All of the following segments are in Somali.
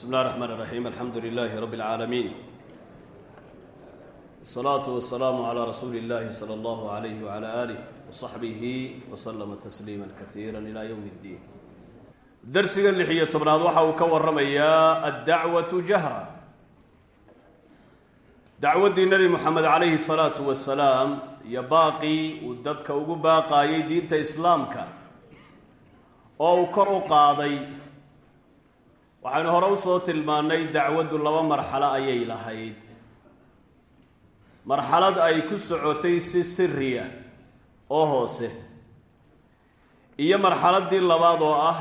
bsmi اllahi الرحman الرaxيim alxamdu لilaahi rab اlcaalamiin wالsalaaةu waلsalaamu عlى rasuuli اllahi slى اllah عalayh وعlى alih وصaxbihi وslma تsliima kaiira ilى ywm اddiin darsiga lix iyo tobnaad waxa uu ka waramayaa addacwaةu jahra dacwaddii nebi moxamed calayhi الsalaatu wasalaam iyo baaqii uu dadka ugu baaqaayay diinta islaamka oo uu kor u qaaday waxaynu hore u soo tilmaannay dacwaddu laba marxalo ayay lahayd. Marxalad ay ku socotay si siriya oo hoose. Iyo marxaladdii labaad oo ah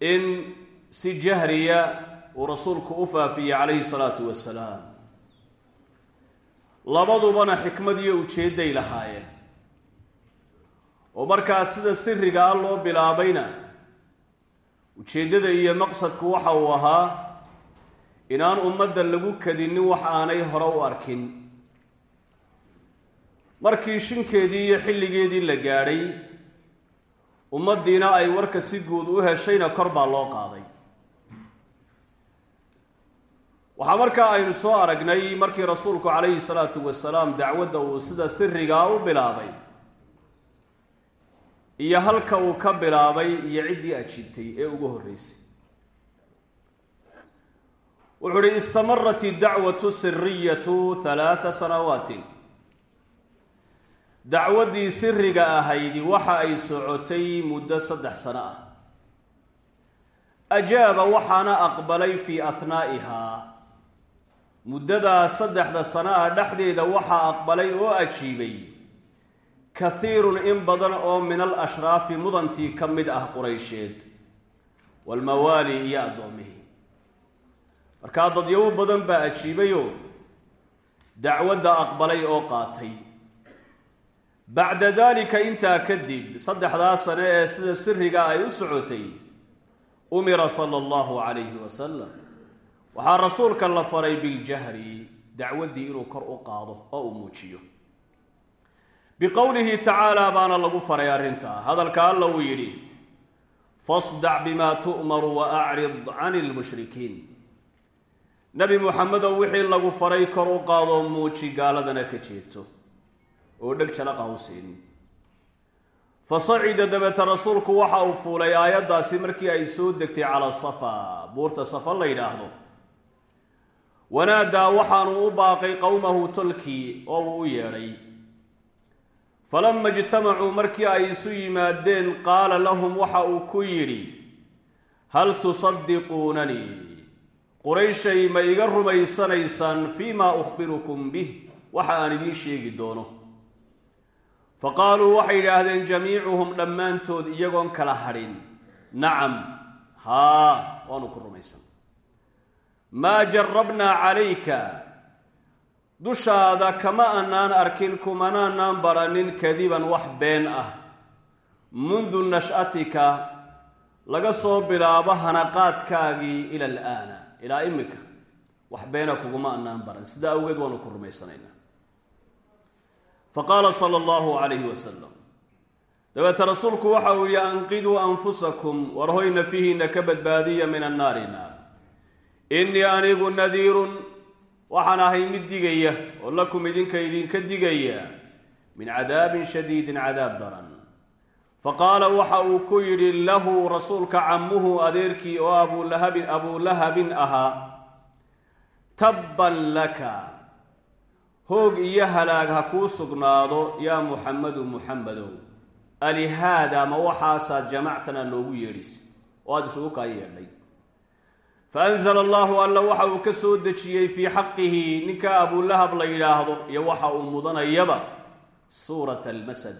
in si jahriya uu rasuulku u faafiyey calayhi salaatu wasalaam. Labadubana xikmad iyo ujeedday lahaayeen. Oo markaa sida siriga ah loo bilaabayna ujeeddada iyo maqsadku waxa uu ahaa inaan ummadda lagu kadinin wax aanay hore u arkin. Markii shinkeedii iyo xilligeedii la gaadhay ummaddiina ay warka si guud u heshayna kor baa loo qaaday. Waxaa markaa aynu soo aragnay markii rasuulku calayhi salaatu wasalaam dacwadda uu sida sirigaa u bilaabay iyo halka uu ka bilaabay iyo ciddii ajiibtay ee ugu horreysay. Wuxuu uhi istamarat dacwatu siriyatu halaatha sanawaatin. Dacwaddii siriga ahaydi waxa ay socotay muddo saddex sano ah. Ajaaba waxaana aqbalay fii ahnaa'ihaa muddadaa saddexda sano ah dhexdeeda waxaa aqbalay oo ajiibay kahiirun in badan oo min al ashraafi mudantii ka mid ah quraysheed. Walmawaali iyo addoommihii markaa dadyawo badan baa ajiibayoo dacwadda aqbalay oo qaatay. Bacda daalika intaa kadib saddexdaa sane ee sida siriga ay u socotay umira sala allahu calayhi wasalam waxaa rasuulka la faray biljahri dacwaddii inuu kor u qaado oo uu muujiyo biqowlihi tacaala baana lagu faray arrintaa hadalka alla uu yidhi fasdac bimaa tu'maru wa acrid cani lmushrikiin nebi muxamedow wixii lagu faray kor u qaadoo muuji gaaladana ka jeedso oo dheg jalaqa u siin. Fa sacida dabeete rasuulku waxa uu fuulay aayaddaasi markii ay soo degtay cala safa buurta safa la yidhaahdo. Wanaadaa waxaanu u baaqay qowmahu tolkii oo uu u yeedhay falama ijtamacuu markii ay isu yimaadeen qaala lahum waxa uu ku yidhi hal tusadiquunanii qurayshay ma iga rumaysanaysaan fii maa ukhbirukum bih waxa aan idiin sheegi doono. Fa qaaluu waxay yidhaahdeen jamiicuhum dhammaantood iyagoon kala hadhin. Nacam haa waanu ku rumaysan. Maa jarabnaa calayka dushaada kama anaan arkin kumanaanaan baranin kadiban wax been ah. Mundu nash'atika laga soo bilaabo hanaqaadkaagii ila alaana ilaa imika. Wax beena kuguma anaan baran sidaa awgeed waanu ku rumaysanaynaa. Fa qaala sala allahu calayhi wasalam dabeete rasuulku waxa uu yihi anqiduu anfusakum war hoy nafihiina ka badbaadiya min annaari naar. Innii anigu nadiirun waxaan ahay mid digaya oo lakum idinka idinka digaya min cadaabin shadiidin cadaab daran. Fa qaala waxa uu ku yidhi lahu rasuulka cammuhu adeerkii oo abulahabin abulahabin ahaa tabban laka hoog iyo halaag ha kuu sugnaado yaa muxammadu muxammadow alihaada ma waxaasaad jamactana noogu yeedhis. Oo aada isugu kaa yeedhay faanzla allahu alla waxa uu ka soo dejiyey fii xaqihi ninka abulahab la yidhaahdo iyo waxa uu mudanayaba suurat almasad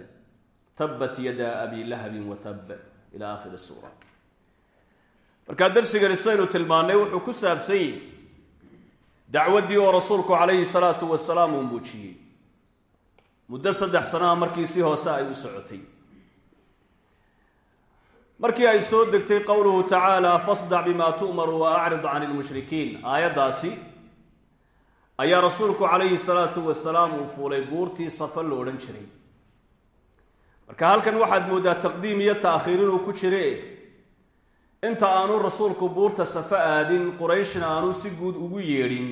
tabat yada abi lahabin wa tab ila akhiri suura markaa darsigani sidaynu tilmaannay wuxuu ku saabsan yihi dacwaddii oo rasuulku calayhi salaatu wasalaam uu muujiyey muddo saddex sanaha markii si hoose ay u socotay markii ay soo degtay qowluhu tacaala fasdac bima tu'maru wa acrid can ilmushrikiin aayaddaasi ayaa rasuulku calayhi salaatu wasalaam uu fuulay buurtii safa lo odhan jiray. Marka halkan waxaad mooddaa taqdiim iyo ta'khiir inuu ku jire. Inta aanu rasuulku buurta safa aadin qurayshna aanu si guud ugu yeedhin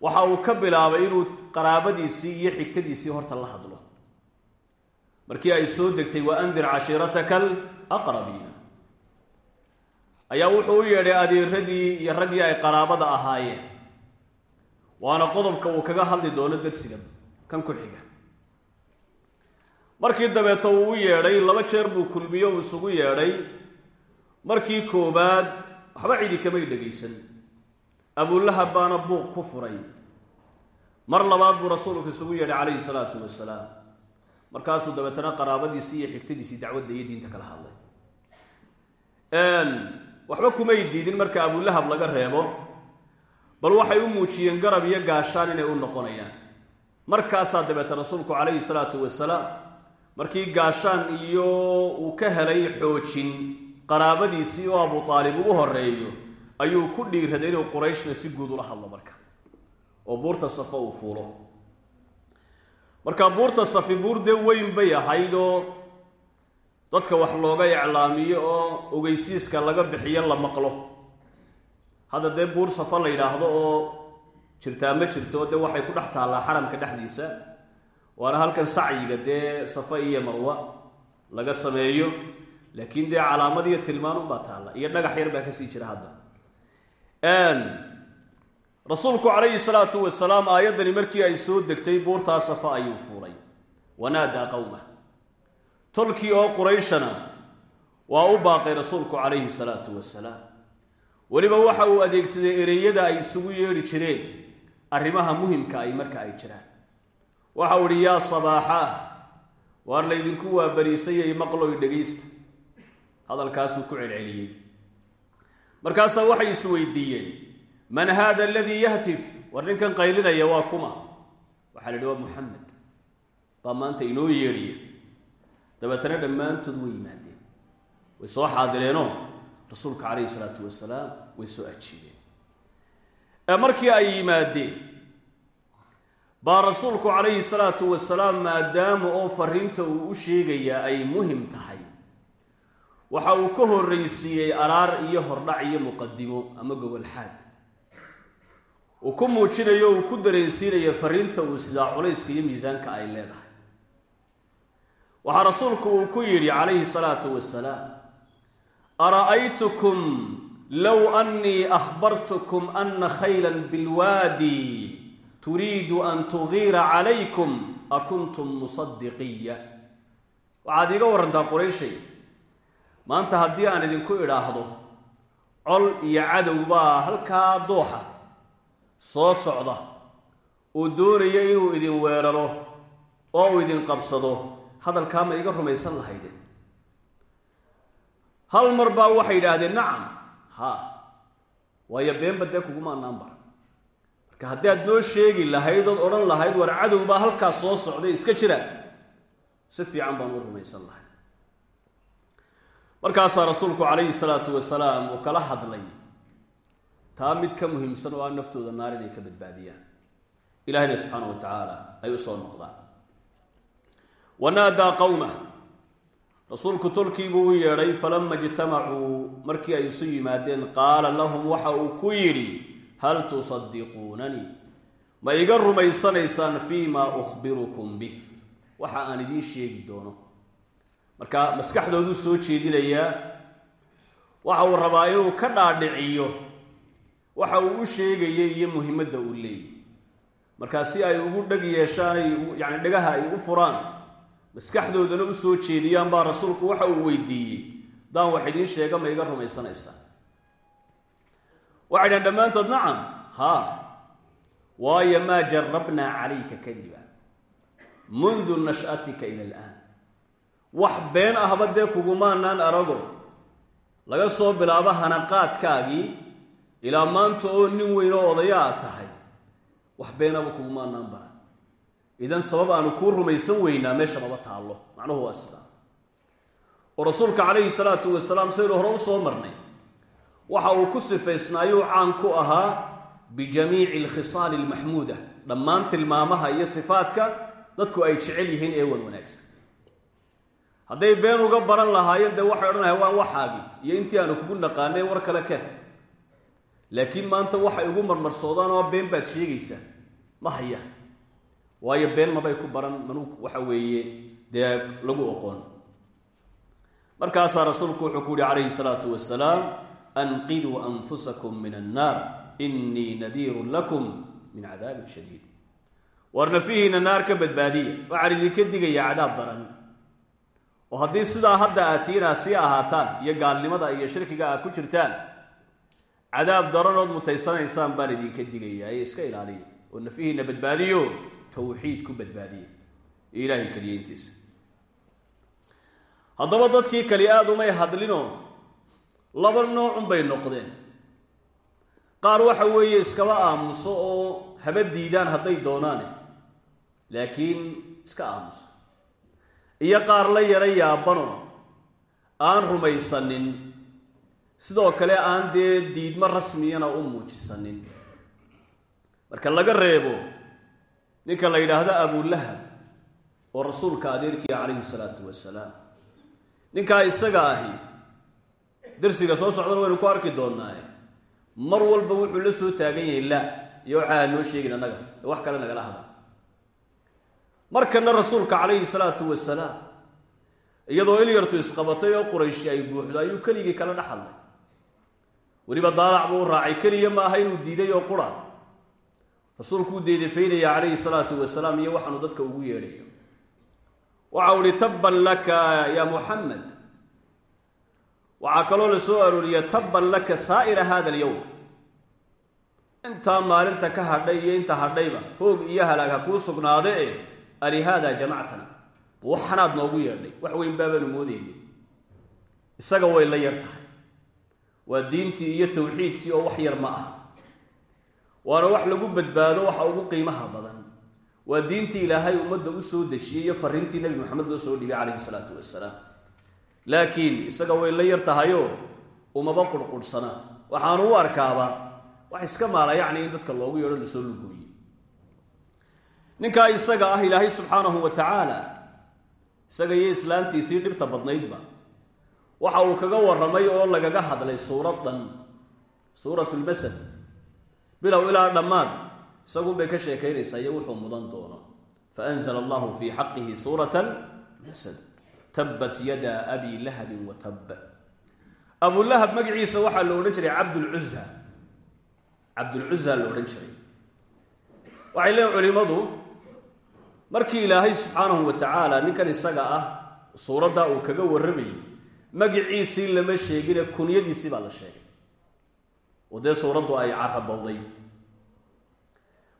waxa uu ka bilaabay inuu qaraabadiisii iyo xigtadiisii horta la hadlo. Markii ay soo degtay wa andir cashiirataka alaqrabiina ayaa wuxuu u yeedhay adeeradii iyo raggii ay qaraabada ahaayeen. Waana qodobka uu kaga hadli doono darsiga kan ku xiga. Markii dabeeta uu u yeedhay laba jeer buu kulmiyo uu isugu yeedhay. Markii koowaad waxba cidi kamay dhegaysan abulahab baana buuq ku furay. Mar labaad buu rasuulku isugu yeedhay calayhi salaatu wasalaam markaasuu dabeetana qaraabadiisii iyo xigtadiisii dacwadda iyo diinta kala hadlay. Waxba kumay diidin marka abulahab laga reebo bal waxay u muujiyeen garab iyo gaashaan inay u noqonayaan. Markaasaa dabeete rasuulku calayhi salaatu wasalaam markii gaashaan iyo uu ka helay xoojin qaraabadiisii oo abu aalib ugu horeeyo ayuu ku dhiiraday inuu qurayshna si guud ula hadlo marka oo buurta safa uu fuulo marka buurta safi buur dee weyn bay ahayd oo dadka wax looga iclaamiyo oo ogeysiiska laga bixiyo la maqlo. Hadda dee buur safa la yidhaahdo oo jirtaa ma jirto dee waxay ku dhex taallaa xaramka dhexdiisa waana halkan sacyiga dee safa iyo marwa laga sameeyo. Laakiin dee calaamad iyo tilmaan unbaa taalla iyo dhagax yar baa ka sii jira hadda rasuulku calayhi salaatu wasalaam aayaddani markii ay soo degtay buurtaa safa ayuu fuulay wanaadaa qowmah tolkii oo qurayshana waa u baaqay rasuulku calayhi salaatu wasalaam. Weliba waxa uu adeegsaday ereyada ay isugu yeedhi jireen arrimaha muhimka ay marka ay jiraan. Waxa uu idhi yaa sabaaxaah waar laydinku waabariisayay maqloy dhegaysta? Hadalkaasuu ku celceliyey. Markaasaa waxay is weydiiyeen man haada aladii yahtif? War ninkan qaylinaya waa kuma. Waxaa la yidhi waa muxamed baa maanta inoo yeedhaya dabeetana dhammaantood way yimaadeen. Way soo xaadireenoo rasuulka calayhi salaatu wasalaam way soo ajiibeen. Markii ay yimaadeen baa rasuulku calayhi salaatu wasalaam maadaama oo fariinta uu u sheegayaa ay muhiim tahay waxa uu ka horraysiiyey araar iyo hordhac iyo muqadimo ama gogolxaad uu ku muujinayo uu ku dareensiinayo fariinta uu sidaa culayska iyo miisaanka ay leedahay. Waxaa rasuulku uu ku yidhi calayhi salaatu wasalaam ara'aytukum low annii akhbartukum ana khaylan bilwaadi turiidu an tugiira calaykum akuntum musadiqiya waxaad iiga warrantaa qurayshay maanta haddii aan idinku idhaahdo col iyo cadow baa halkaa dooxa soo socda oo doonaya inuu idin weeraro oo uu idin qabsado hadalkaa ma iga rumaysan lahaydeen hal mar baa waxay yidhaahdeen nacam ha waayo beenba dee kuguma anaan bara marka haddii aad noo sheegi lahayd ood odhan lahayd war cadow baa halkaa soo socday iska jira. Si fiican baan u rumaysan lahay markaasaa rasuulku calayhi salaatu wasalaam uu kala hadlay taa mid ka muhiimsan oo aan naftooda naar inay ka badbaadiyaan. Ilahayna subxaana wa tacaala ay soo noqdaan. Wanaadaa qowmah rasuulku tolkiibuu u yeedhay falama ijtamacuu markii ay isu yimaadeen qaala lahum waxa uu ku yidhi hal tusadiquunanii ma iga rumaysanaysaan fii maa ukhbirukum bih. Waxa aan idiin sheegi doono. Marka maskaxdooduu soo jeedinayaa waxa uu rabaa inuu ka dhaadhiciyo waxa uu u sheegayay iyo muhimadda uu leeyay markaa si ay ugu dheg yeeshaan ay yani dhegaha ay u furaan maskaxdoodana u soo jeediyaan baa rasuulku waxa uu weydiiyey. Daan wax idiin sheega ma iga rumaysanaysaa waxay dhahan dhammaantood nacam haa waayo maa jarabnaa calayka kadiba. Mundu nash'atika ila alaan. Wax been ahba dee kugumaanaan arago. Laga soo bilaabo hanaqaadkaagii ilaa maanta oo nin weyn oo odaya aad tahay wax beenaba kugumaanaan bara. Idan sabab aanu kuu rumaysan weynaa meesha maba taallo. Macnuhu waa sidaa oo rasuulka calayhi salaatu wasalaam saynu hore u soo marnay waxa uu ku sifaysnaayuu caan ku ahaa bijamiici alkhisaali almaxmuuda dhammaan tilmaamaha iyo sifaadka dadku ay jecel yihiin ee wan wanaagsan. Hadday been uga baran lahaayeen dee waxay odhanayaa waan waxaagi iyo intii aanu kugu naqaanay war kale keen laakiin maanta waxay ugu marmarsoodaan oo been baad sheegaysaa ma hayaan waayo been mabay ku baran manu waxa weeye dee lagu oqoon. Markaasaa rasuulku wuxuu ku yihi calayhi salaatu wasalaam anqiduu anfusakum min annaar inii nadiirun lakum min cadaabin shadiid. War nafihiina naar ka badbaadiya waxaan idinka digaya cadaab daran. Oo haddii sidaa hadda aad tiinaa sii ahaataan iyo gaalnimada iyo shirkiga aad ku jirtaan cadaab daranood mutaysanaysaan baan idinka digayaa ee iska ilaaliya oo nafihiina badbaadiyo tawxiid ku badbaadiya iyo ilaahay keliyeyntiisa haddaba dadkii kali aada umay hadlinoo laba noocun bay noqdeen. Qaar waxa weeye iskaba aamuso oo haba diidaan hadday doonaane laakiin iska aamuso. Iyo qaar la yara yaabanoo aan rumaysanin sidoo kale aan dee diidmo rasmiyana u muujisanin. Marka laga reebo ninka la yidhaahdo abulahab oo rasuulka adeerkiia calayhi salaatu wasalaam. Ninkaa isaga ahi darsiga soo socdana waynu ku arki doonaaye mar walba wuxuu la soo taagan yahay laa iyo waxaa noo sheegin annaga wax kale nagala hadal. Markana rasuulka calayhi salaatu wasalaam iyadoo ilyartu isqabatay oo qurayshi ay buuxdo ayuu keligii kala dhex hadlay weliba daalac buu u raacay keliya ma aha inuu diiday oo qura. Rasuulkuu deedefaynaya calayhi salaatu wasalaam iyo waxaanu dadka ugu yeedhayo. Waxa u ihi tabban laka ya muxamed waxaa kaloo la soo arooriya tabban laka saa'ira hada alyowm intaa maalinta ka hadhay iyo inta hadhayba hoog iyo halaag ha kuu sugnaade e alihaada jamactana. Waxanaad noogu yeedhay wax weyn baabaanu moodaynay. Isaga way la yar tahay waa diintii iyo tawxiidkii oo wax yar ma ah. Waana wax lagu badbaado waxa ugu qiimaha badan. Waa diintii ilaahay ummadda u soo dejiyey iyo fariintii nebi moxamed loo soo dhigay calayhi salaatu wasalaam laakiin isaga way la yar tahayoo umaba qurqurhsana waxaanu u arkaaba wax iska maala yacni in dadka loogu yeedho la soo lugooye ninkaa isaga ah ilaahay subxaanahu wa tacaala isaga iyo islaantiisii dhibta badnaydba waxa uu kaga warramay oo lagaga hadlay suurad dhan suurat lmasad bilow ilaa dhammaan isagunbay ka sheekaynaysaa iyo wuxuu mudan doono. Faanzla allahu fii xaqihi suurata masad. Tabbat yada abi lahabin wa tab. Abulahab magaciisa waxaa lo odhan jiray cabdulcuza cabdulcuza la odhan jiray. Waxay leeyiin culimadu markii ilaahay subxaanahu wa tacaala ninkan isaga ah suuraddaa uu kaga warramayay magiciisii lama sheegine kunyadiisii baa la sheegay. Oo dee suuraddu ay carabowday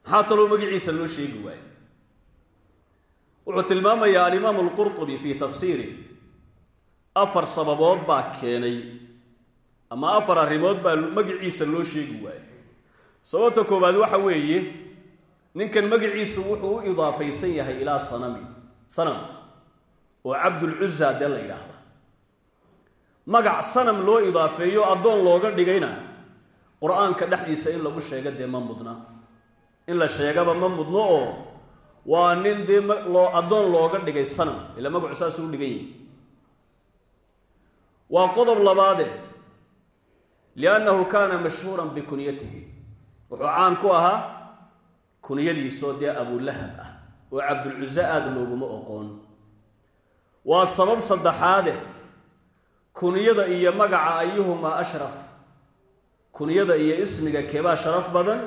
maxaa kaloo magaciisa loo sheegi waaye wuxuu tilmaamayaa alimaamu alqurtubi fii tafsiirih afar sababood baa keenay ama afar arrimood baa magaciisa loo sheegi waaye sababta koowaad waxa weeye ninkan magaciisu wuxuu u idaafaysan yahay ilaa sanami sanam oo cabdulcuza dee la yidhaahda magac sanam loo idaafeeyo addoon looga dhigayna qur'aanka dhexdiisa in lagu sheego dee ma mudna. In la sheegaba ma mudno oo waa nin dee addoon looga dhigay sanam ila magacu saasuu u dhigan yahi waa qodob labaade liannahu kaana mashhuuran bikunyatihi. Wuxuu caan ku ahaa kunyadiisoo dee abulahab ah oo cabdulcuso aada looguma oqoon waa sabab saddexaade kunyada iyo magaca ayuhumaa ashraf. Kunyada iyo ismiga keebaa sharaf badan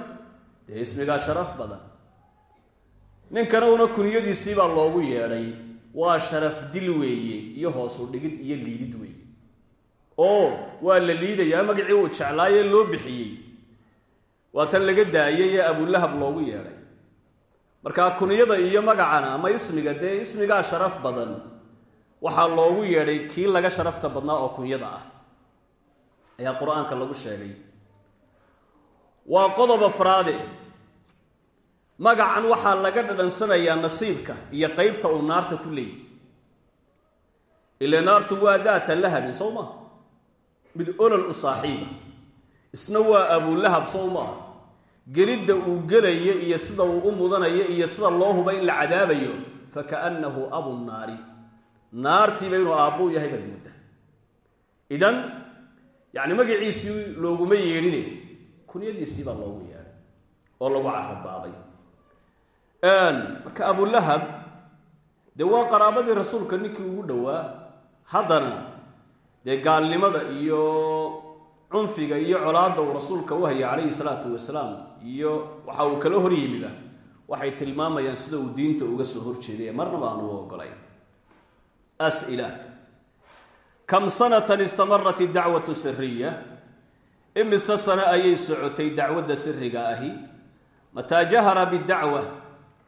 dee ismigaa sharaf badan. Ninkana una kunyadiisii baa loogu yeedhay waa sharaf dil weeye iyo hoosu dhigid iyo liidid weeye. Oo waa la liidayaa magacii uu jeclaayee loo bixiyey. Waa tan laga daayay ee abulahab loogu yeedhay. Markaa kunyada iyo magacana ama ismiga dee ismigaa sharaf badan waxaa loogu yeedhay kii laga sharafta badnaa oo kunyada ah. Ayaa qur'aanka lagu sheegay. Waa qodob afraade magacan waxaa laga dhadhansanayaa nasiibka iyo qeybta uu naarta ku leeyahy ile naartu waa daata lahabin sow maa mid olol u saaxiiba. Isna waa abulahab sow maaha gelidda uu gelayo iyo sida uu u mudanayo iyo sida loo huba in la cadaabayo fakaannahu abu naari naartiiba inuu aabbuu yahay baad mooddaa. Idan yacni magaciisii looguma yeedhine kunyadiisii baa loogu yeedhay oo lagu carabaabay marka abulahab dee waa qaraabadii rasuulka ninkii ugu dhowaa haddana dee gaalnimada iyo cunfiga iyo colaadda uu rasuulka u haya calayhi salaatu wasalaam iyo waxa uu kala hor yimiba waxay tilmaamayaan sida uu diinta uga soo horjeeday ee marnaba aan ugu ogolayn as'ila. Kam sanatan istamarat idacwatu siriya imise sano ayay socotay dacwadda siriga ahi? Mataa jahara bidacwa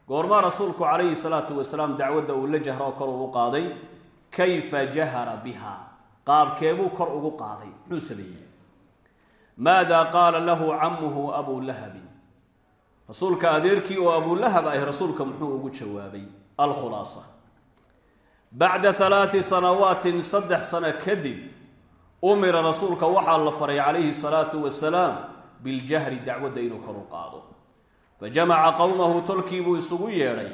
goormaa rasuulku calayhi salaatu wasalaam dacwadda uu la jahro kor ugu qaaday kayfa jahara biha? Qaabkeebuu kor ugu qaaday. Muxuu sameeyey? Maada qaala lahu camuhu abu lahabin rasuulka adeerkii oo abulahab ahi rasuulka muxuu ugu jawaabay alkhulaasa bacda halaati sanawaatin saddex sano kadib umira rasuulka waxaa la faray calayhi salaatu wasalaam biljahri dacwadda inuu kor u qaado. Fajamaca qowmahu tolkiibuu isugu yeedhay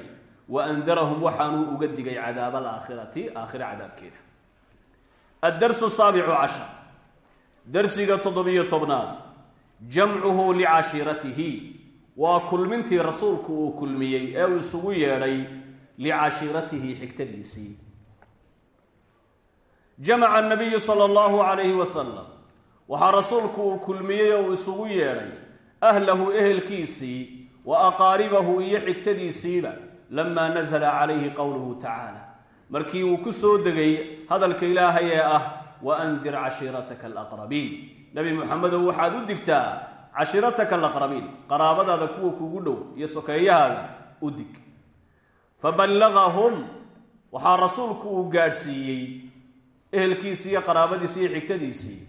wa andarahum waxaanuu uga digay cadaab alaakhirati aakhira cadaabkeeda. Addarsu saabicu cashar darsiga toddobiyo tobnaad jamcuhu licashiiratihi waa kulmintii rasuulku uu kulmiyey ee uu isugu yeedhay licashiiratihi xigtadiisii jamaca anabiyu sala allahu calayhi wasalam waxaa rasuulku uu kulmiyey oo uu isugu yeedhay ahlahu ehelkiisii wa aqaaribahu iyo xigtadiisiiba lamaa nasala calayhi qowluhu tacaala markii uu ku soo degay hadalka ilaahay ee ah wa andir cashiirataka alaqrabiin nebi muxamedow waxaad u digtaa cashiirataka alaqrabiin qaraabadaada kuwa kugu dhow iyo sokeeyahaaga u dig waxaa rasuulku uu gaadhsiiyey ehelkiisii iyo qaraabadiisii iyo xigtadiisii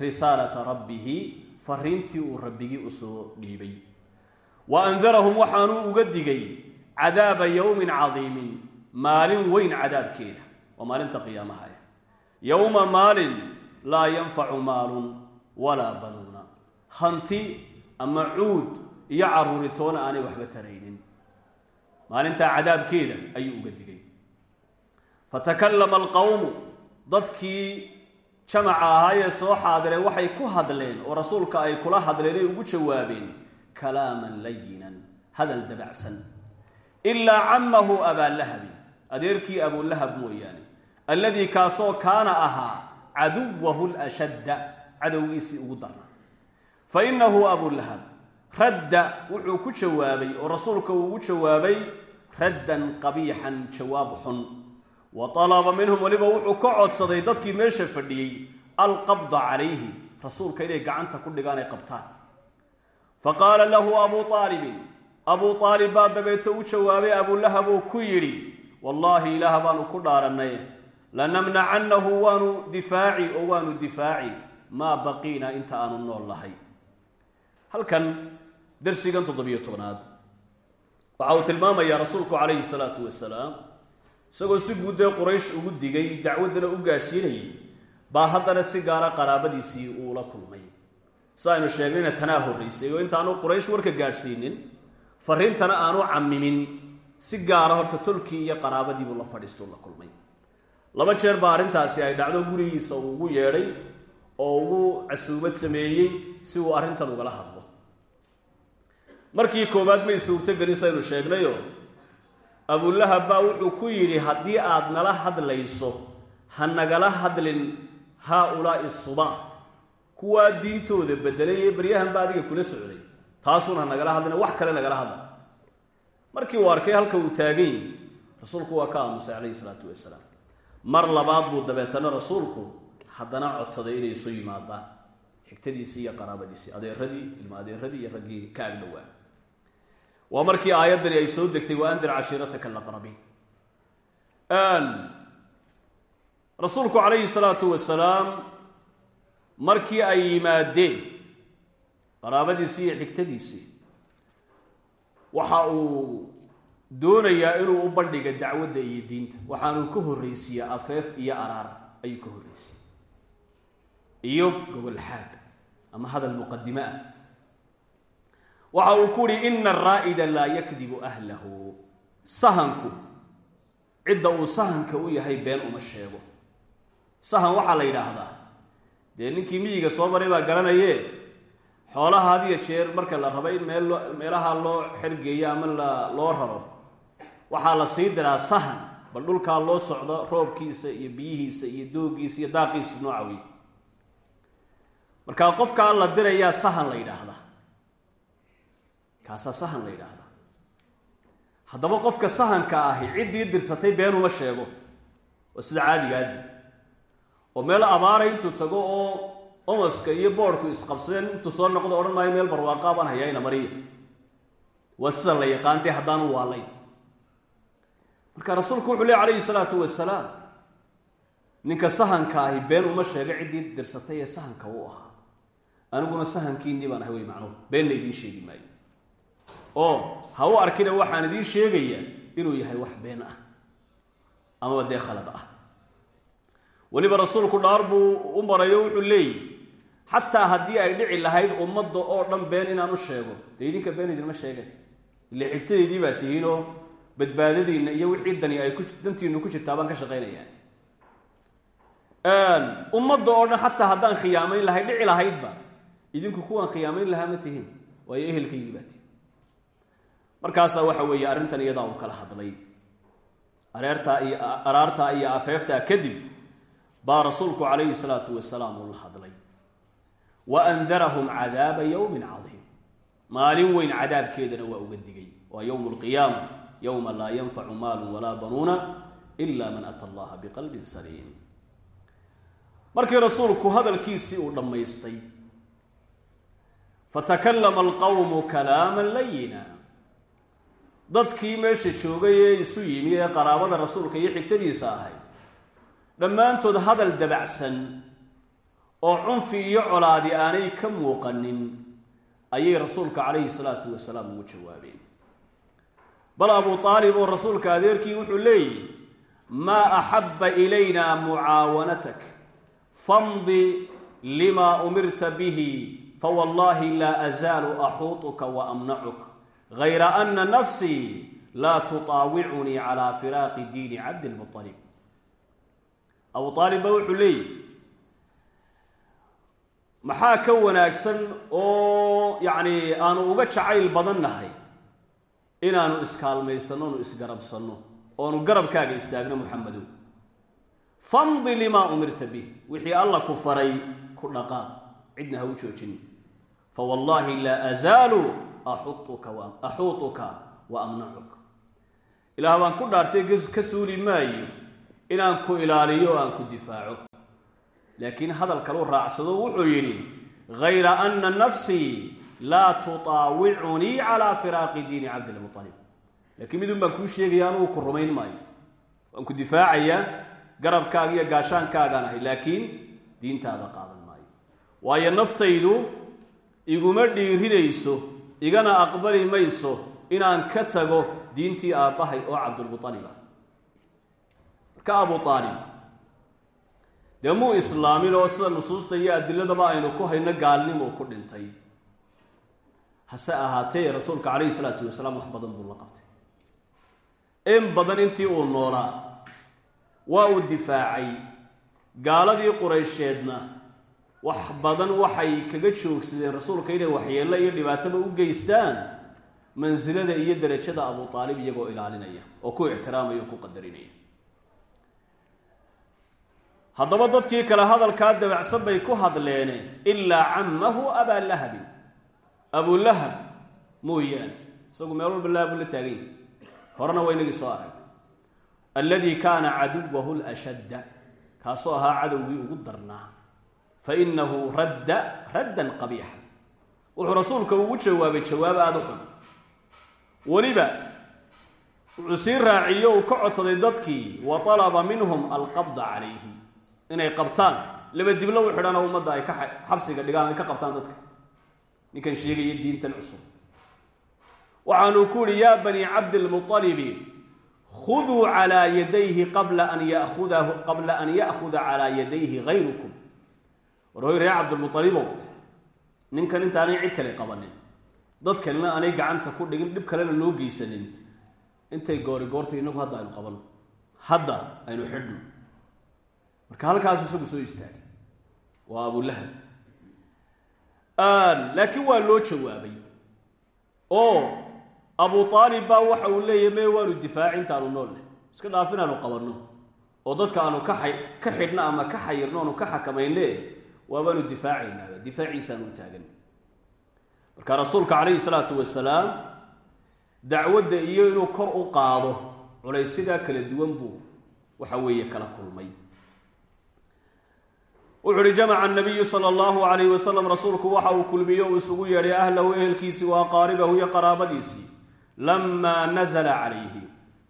risaalata rabbihi fariintii uu rabbigii u soo dhiibay. Wa andarahum waxaanuu uga digay cadaaba yowmin cadiimin maalin weyn cadaabkeeda waa maalinta qiyaamaha eh. Yowma maalin laa yanfacu maalun walaa banuuna. Hanti ama cuud iyo caruuritoona aanay waxba taraynin. Maalintaa cadaabkeeda ayuu uga digay. Fatakallama alqowmu dadkii jamaca ahaayee soo xaadireen waxay ku hadleen oo rasuulka ay kula hadleen ay ugu jawaabeen kalaaman layinan hadal dabacsan ilaa camahu abaalahabin adeerkii abulahab mooyaane alladii kaasoo kaana ahaa caduwahu lashadda cadowgiisii ugu darna. Fa innahu abulahab radda wuxuu ku jawaabay oo rasuulka uu ugu jawaabay raddan qabiixan jawaab xun wa talaba minhum weliba wuxuu ka codsaday dadkii meesha fadhiyey alqabda calayhi rasuulka inay gacanta ku dhigaan ay qabtaan. Fa qaala lahu abuu aalibin abuu aalib baa dabeeto u jawaabay abulahab uu ku yidhi wallaahi ilaah ku dhaarannay lanamnacannahu waanu difaaci oo waanu difaaci maa baqiina inta aanu nool lahay halkan darsigan toddobiyo tobnaad. Waxa uu tilmaamayaa rasuulku calayhi salaatu wasalaam isagoo si guuddee quraysh ugu digay dacwaddana u gaadhsiinayay baa haddana si gaara qaraabadiisii uula kulmay. Si aynu sheegnayna tanaa horraysay oo intaanu quraysh warka gaadhsiinin fariintana aanu camimin si gaara horta tolkii iyo qaraabadiibuu la fadhiistuu la kulmay. Laba jeer baa arrintaasi ay dhacdo gurigiisa uu ugu yeedhay oo ugu casuumad sameeyey si uu arrintan ugala hadlo. Markii koowaad may suurtogelin saynu sheegnayo abulahab baa wuxuu ku yidhi haddii aad nala hadlayso ha nagala hadlin haa-ulaa'i suba. Kuwaa diintooda bedelay ee baryahan baa adiga kula socday. Taasuun ha nagala hadlina wax kale nagala hadla. Markii uu arkay halka uu taagan yahi rasuulku waa ka aamusay calayhi salaatu wasalaam. Mar labaad buu dabeetana rasuulku haddana codsaday inay isu yimaadaan. Xigtadiisii iyo qaraabadiisii adeeradii ilma adeeradii iyo raggii ka agdhowaa waa markii aayaddani ay soo degtay wa andir cashiirataka alaqrabiin rasuulku calayhi salaatu wasalaam markii ay yimaadeen qaraabadiisii iyo xigtadiisii waxa uu doonayaa inuu u bandhiga dacwadda iyo diinta. Waxaanuu ka horraysiiya afeef iyo araar ayuu ka horraysiye iyo gogol xaad ama hadal muqadime ah waxa uu ku uhi ina araa'ida laa yakdibu ahlahu. Sahanku cidda uu sahanka u yahay been uma sheego. Sahan waxaa la yidhaahdaa dee ninkii miyiga soo maray baa garanaye xoolaha had jeer marka la rabo in meel meelaha loo xergeeyo ama la loo raro waxaa la sii diraa sahan bal dhulkaa loo socdo roobkiisa iyo biyihiisa iyo doogiisa iyo daaqiisa nooca wey markaa qofkaa la dirayaa sahan la yidhaahdaa kaasaa sahan la yidhaahdaa haddaba qofka sahanka ahi ciddii dirsatay been uma sheego waa sida caadigaadi oo meel abaara intuu tago oo omaska iyo boodhku isqabsadeen intuu soo noqdo odhan maayo meel barwaaqaa baan hayayna mariya waa sida la yaqaantay haddaanu waalayn. Marka rasuulku wuxuu ley calayhi salaatu wasalaam ninka sahanka ahi been uma sheego ciddii dirsatay ee sahanka u ahaa. Aniguna sahankiinii baan ahay wey macnuhu beenna idiin sheegi maayo oo ha u arkina waxaan idiin sheegayaa inuu yahay wax been ah amaba dee khalad ah. Weliba rasuulku dhaar buu u marayo wuxuu leeyihi xataa haddii ay dhici lahayd ummadda oo dhan been inaan u sheego dee idinka been idinma sheegeen ile xigtadeydii baa tihiinoo badbaadadiinna iyo wixii dani ay dantiinu ku jirtaa baan ka shaqaynayaa ummadda oo dhan xataa haddaan khiyaamayn lahay dhici lahaydba idinku kuwaan khiyaamayn lahaa ma tihiin waayo ehelkaygii baa tihin markaasaa waxa weeye arrintan iyadaa uu kala hadlay. Areertaa iyo araartaa iyo afeeftaa kadib baa rasuulku calayhi salaatu wasalaam uu la hadlay. Wa andarahum cadaaba yowmin cadiim. Maalin weyn cadaabkeedana waa uga digay. Waa yowmu lqiyaama yowma laa yanfacu maalu walaa banuuna ila man ata allaha biqalbin saliim. Markii rasuulku hadalkiisii uu dhammaystay fatakallama alqawmu kalaaman layina dadkii meesha joogay ee isu yimi ee qaraabada rasuulka iyo xigtadiisa ahay. Dhammaantood hadal dabacsan oo cunfi iyo colaadi aanay ka muuqanin ayay rasuulka calayhi salaatu wasalaam ugu jawaabeen. Bal abuu aalib oo rasuulka adeerkii wuxuu leeyihi maa axabba ilayna mucaawanatak famdi lima umirta bihi fawallahi laa azaalu axuutuka wa amnacuk gayra ana nafsii laa tutaawicunii calaa firaaqi diini cabdilmualib abu aalib ba wuxuu leeyihi maxaa ka wanaagsan oo yacni aanu uga jacayl badan nahay inaanu iskaalmaysanno onu isgarabsanno oonu garabkaaga istaagno muxamedow famdi limaa umirta bih wixii alla ku faray ku dhaqaaq cidna ha u joojin fawallaahi laa azaalu axuutuka wa amnacuk ilaah baan ku dhaartay ka suuli maayo inaan ku ilaaliyo o aan ku difaaco. Laakiin hadal kaluu raacsado wuxuu yidhi gayra ana nafsii laa tutaawicunii calaa firaaqi diini cabdilmualib laakiin midun baan kuu sheegaya anugu ku rumayn maayo. Waan ku difaacayaa garabkaaga iyo gaashaankaagaan ahay laakiin diintaada qaadan maayo. Waayo naftaydu iguma dhiirinayso igana aqbali mayso inaan ka tago diintii aabbahay oo cabdulmualib ah. Marka abu aalib dee muu islaamin oo sida nusuusta iyo adiladaba aynu ku hayno gaalnimuu ku dhintay? Hase ahaatee rasuulka calayhi salaatu wasalaam wax badan buu la qabtay. In badan intii uu noolaa waa uu difaacay. Gaaladii quraysheedna wax badan waxay kaga joogsadeen rasuulka inay waxyeello iyo dhibaataba u geystaan mansilada iyo derajada abu aalib iyagoo ilaalinaya oo ku ixtiraamaya o ku qadarinaya. Haddaba dadkii kale hadalkaa dabacsan bay ku hadleene ilaa cammahu abaa lahabin abulahab mooyaane isagu meel walba lahabuu la taagan yahi horena waa inagii soo arag. Alladii kaana caduwahu lashadda kaasoo ahaa cadowgii ugu darnaa fa inahu radda raddan qabiixa wuxuu rasuulka ugu jawaabay jawaab aada u xun weliba wuxuu sii raaciyo uu ka codsaday dadkii wa alaba minhum alqabda calayhi inay qabtaan laba diblo u xidhan oo ummadda ay ka xabsiga dhigaan ay ka qabtaan dadka ninkan sheegaya diintan cusub waxaanuu ku yihi yaa bani cabdilmualibi khuduu calaa yadayhi qabla an ya'khuda calaa yadayhi gayrukum war hoy reer cabdilmualibow ninkan intaanay cid kale qabanin. Dad kalena aanay gacanta ku dhigin dhib kalena loo geysanin. Intay goori goorta inagu hadda aynu qabanno hadda aynu xidhno. Marka halkaasu isagu soo istaagay. Waa abulahab laakiin waa loo jawaabay. Oo abu aalib baa waxa uu leeyahy me waanu difaaci intaanu nool. Leh iska dhaaf inaanu qabanno. Oo dadka aanu ka ka xidhno ama ka xayirno aanu ka xakamayne waabaanu difaacaynaba difaaciisaanu taagan. Marka rasuulka calayhi salaatu wasalaam dacwadda iyo inuu kor u qaado culaysyada kala duwan buu waxa weeye kala kulmay. Wuxu uhi jamaca nabiyu sala allahu alayhi wasalam rasuulku waxa uu kulmiyo uu isugu yeedhay ahlahu ehelkiisii wa aqaaribahu iyo qaraabadiisii lamaa nazla calayhi.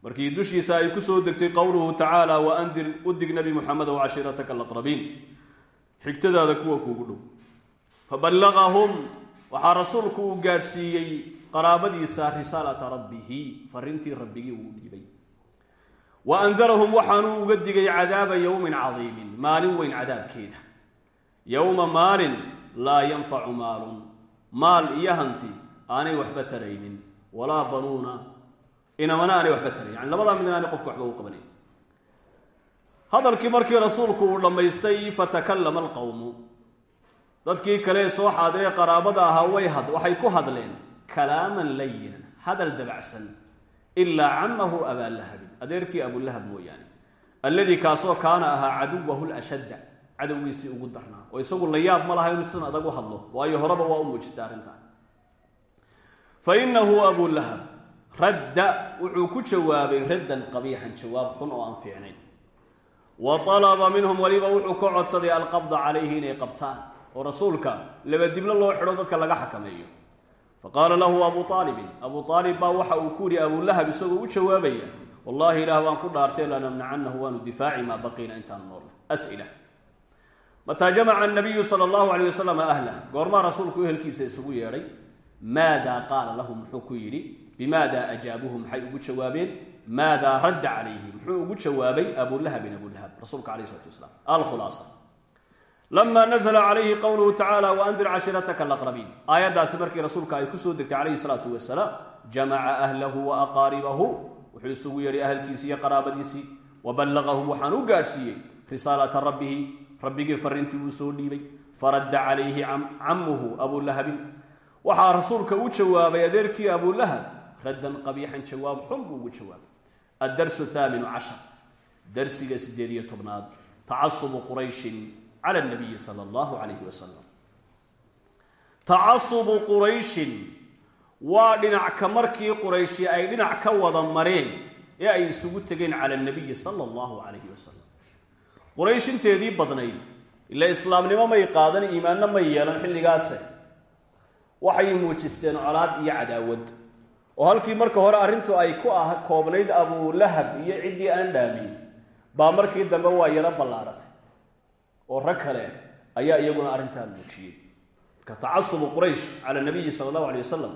Markii dushiisa ay ku soo degtay qowluhu tacaala waandir udig nabi muxamed w cashiirataka alaqrabiin xigtadaada kuwa kuugu dhow. Faballagahum waxaa rasuulku uu gaadhsiiyey qaraabadiisa risaalata rabbihi farintii rabbigii uu dhiibay wa andarahum waxaanuu uga digay cadaaba yowmin cadiimin maalin weyn cadaabkeeda. Yowma maalin laa yanfacu maalun maal iyo hanti aanay waxba taraynin walaa banuuna inamana aanay waxba tarayn. Yani labadaa midna aanay qofka waxba u qabanayn hadalkii markii rasuulku uu dhammaystay fatakallama alqowmu dadkii kale soo xaadiree qaraabada ahaa waxay ku hadleen kalaaman layinan hadal dabacsan ilaa camahu abaalahabin adeerkii abulahab mooyaane. Alladii kaasoo kaana ahaa caduwahu lashadda cadowgiisii ugu darnaa. Oo isagu la yaab ma laha inuu sidan adag u hadlo waayo horeba waa u muujistay arrintaa fa abulahab radda wuxuu ku jawaabay raddan qabiixan jawaab xun oo aan fiicnayn wa alaba minhum weliba wuxuu ka codsaday alqabda calayhi inay qabtaan. Oo rasuulka labadiblo loo xidho dadka laga xakameeyo. Faqaala lahu abu aalibin abu aalib baa waxa uu ku yihi abulahab isagoo u jawaabaya wallahi ilaah waan ku dhaartay lanamnacanahu waanu difaaci maa baqiina intaanu nool as'ila. Mataa jamaca nabiyu sala allahu alayh wasalam ahlah goormaa rasuulku ehelkiisa isugu yeedhay maada qaala lahum? Muxuu ku yidhi bimaada ajaabuhu maxay ugu jawaabeen maada radda calayhi muxuu ugu jawaabay abulahabin abulahab rasuulka alayh isalatu wasalaam alkhulaasa lama nazla calayhi qowluhu tacala waandir cashiirataka alaqrabiin aayaddaasi markii rasuulka ay ku soo degtay calayhi salaatu wasalaam jamaca ahlahu wa aqaaribahu wuxuu isugu yeedhay ahalkiisii iyo qaraabadiisii waballagahum waxaan u gaadhsiiyey risaalata rabbihi rabbigii farintii uu soo dhiibay faradda calayhi camuhu abulahabin waxaa rasuulka u jawaabay adeerkii abulahab raddan qabiixan jawaab xun buu addarsu thaaminu cashar darsiga sideed iyo tobnaad tacasubu qurayshin cala nabiyi sala allahu calayhi wasalam tacasubu qurayshin waa dhinac ka markii qurayshi ay dhinac ka wada mareen ee ay isugu tegeen cala nabiyi sala allahu calayhi wasalam quraysh inteedii badnayd ila islaamnimo may qaadan iimaanno may yeelan xilligaase waxay muujisteen colaad iyo cadaawad oo halkii marka hore arrintu ay ku ah koobnayd abulahab iyo ciddii aan dhaamin baa markii dambe waa yaro ballaadhatay oo rag kale ayaa iyaguna arrintaa muujiyey. Marka tacasubu quraysh cala nabiyi sala allahu alay wasalam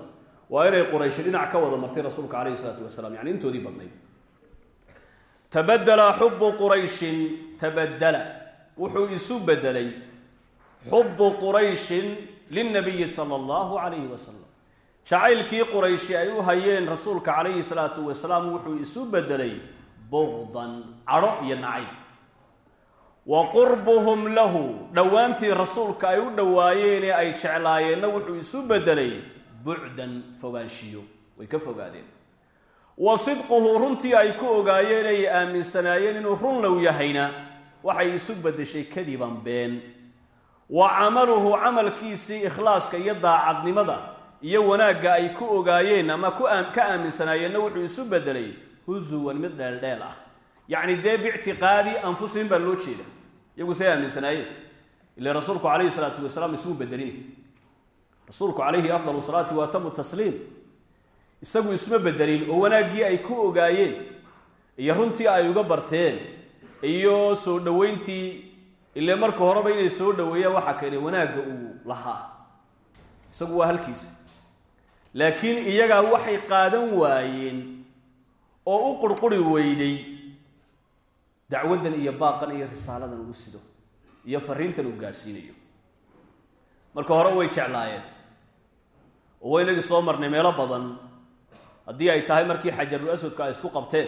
waa inay qurayshi dhinac ka wada martay rasuulka calayhi isalaatu wasalaam yani intoodii badnayd. Tabadala xubu qurayshin tabadala wuxuu isu bedelay xubu qurayshin lilnabiyi sala allahu calayhi wasalam jacaylkii qurayshi ay u hayeen rasuulka calayhi salaatu wasalaam wuxuu isu bedelay buqdan cadho iyo nacayb. Wa qurbuhum lahu dhowaantii rasuulka ay u dhowaayeenee ay jeclaayeenna wuxuu isu bedelay bucdan fogaanshiyo way ka fogaadeen. Wa sidquhu runtii ay ku ogaayeen ay aaminsanaayeen inuu run low yahayna waxay isu beddeshay kadiban been. Wa camaluhu camalkiisii ikhlaaska iyo daacadnimada iyo wanaagga ay ku ogaayeen ama ka aaminsanaayeenna wuxuu isu bedelay husuwan mid dheeldheel ah. Yacni dee biictiqaadi anfusihim baa loo jeeda iyagu say aaminsanaayeen. Ila rasuulku calayhi salaatu wasalaam ismuu bedelini rasuulku calayhi afdal salaati wa atamu tasliim. Isagu isma bedelin oo wanaaggii ay ku ogaayeen iyo runtii ay uga barteen iyo soo dhoweyntii ile marka horeba inay soo dhoweeyaan waxaa keenay wanaagga uu lahaa. Isagu waa halkiisa laakiin iyagaa waxay qaadan waayeen oo u qurquri weyday dacwaddan iyo baaqan iyo risaaladan uu sido iyo fariintan uu gaadhsiinayo. Marka hore way jeclaayeen. Oo waynagii soo marnay meelo badan haddii ay tahay markii xajarul aswadka ay isku qabteen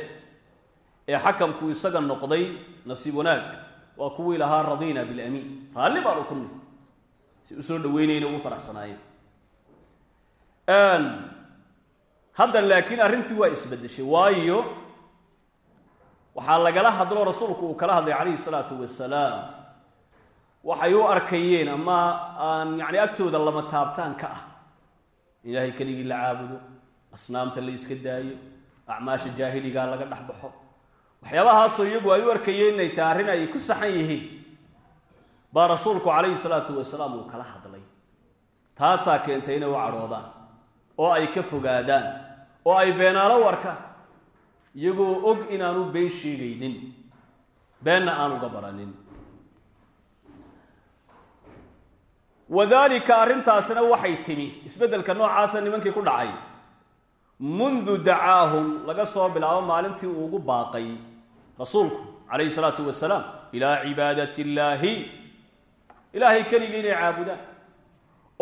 ee xakamku isaga noqday nasiib wanaag waa kuwii lahaa radiina bilamiin raalli baanu kunni si u soo dhaweynayna ugu faraxsanaayeen hadda laakiin arrintii waa isbeddeshay. Waayo waxaa lagala hadlo rasuulku uu kala hadlay calayhi salaatu wasalaam. Waxay u arkayeen ama aan yacni agtooda lama taabtaan ka ah. Ilaahay keligii la caabudo asnaamta la iska daayo acmaasha jaahiligaa laga dhex baxo. Waxyaabahaasoo iyagu ay u arkayeen inay tahay arrin ay ku saxan yihiin. Baa rasuulku calayhi salaatu wasalaam uu kala hadlay. Taasaa keentay inay u cadhoodaan oo ay ka fogaadaan oo ay beenaalo u arkaan iyagoo og inaanu been sheegaynin beenna aan uga baranin wadaalika arrintaasina waxay timi isbeddelka noocaasa nimankii ku dhacay. Mundu dacaahum laga soo bilaabo maalintii uu ugu baaqay rasuulku calayhi salaatu wasalaam ilaa cibaadati illaahi. Ilaahay keligii inay caabudaan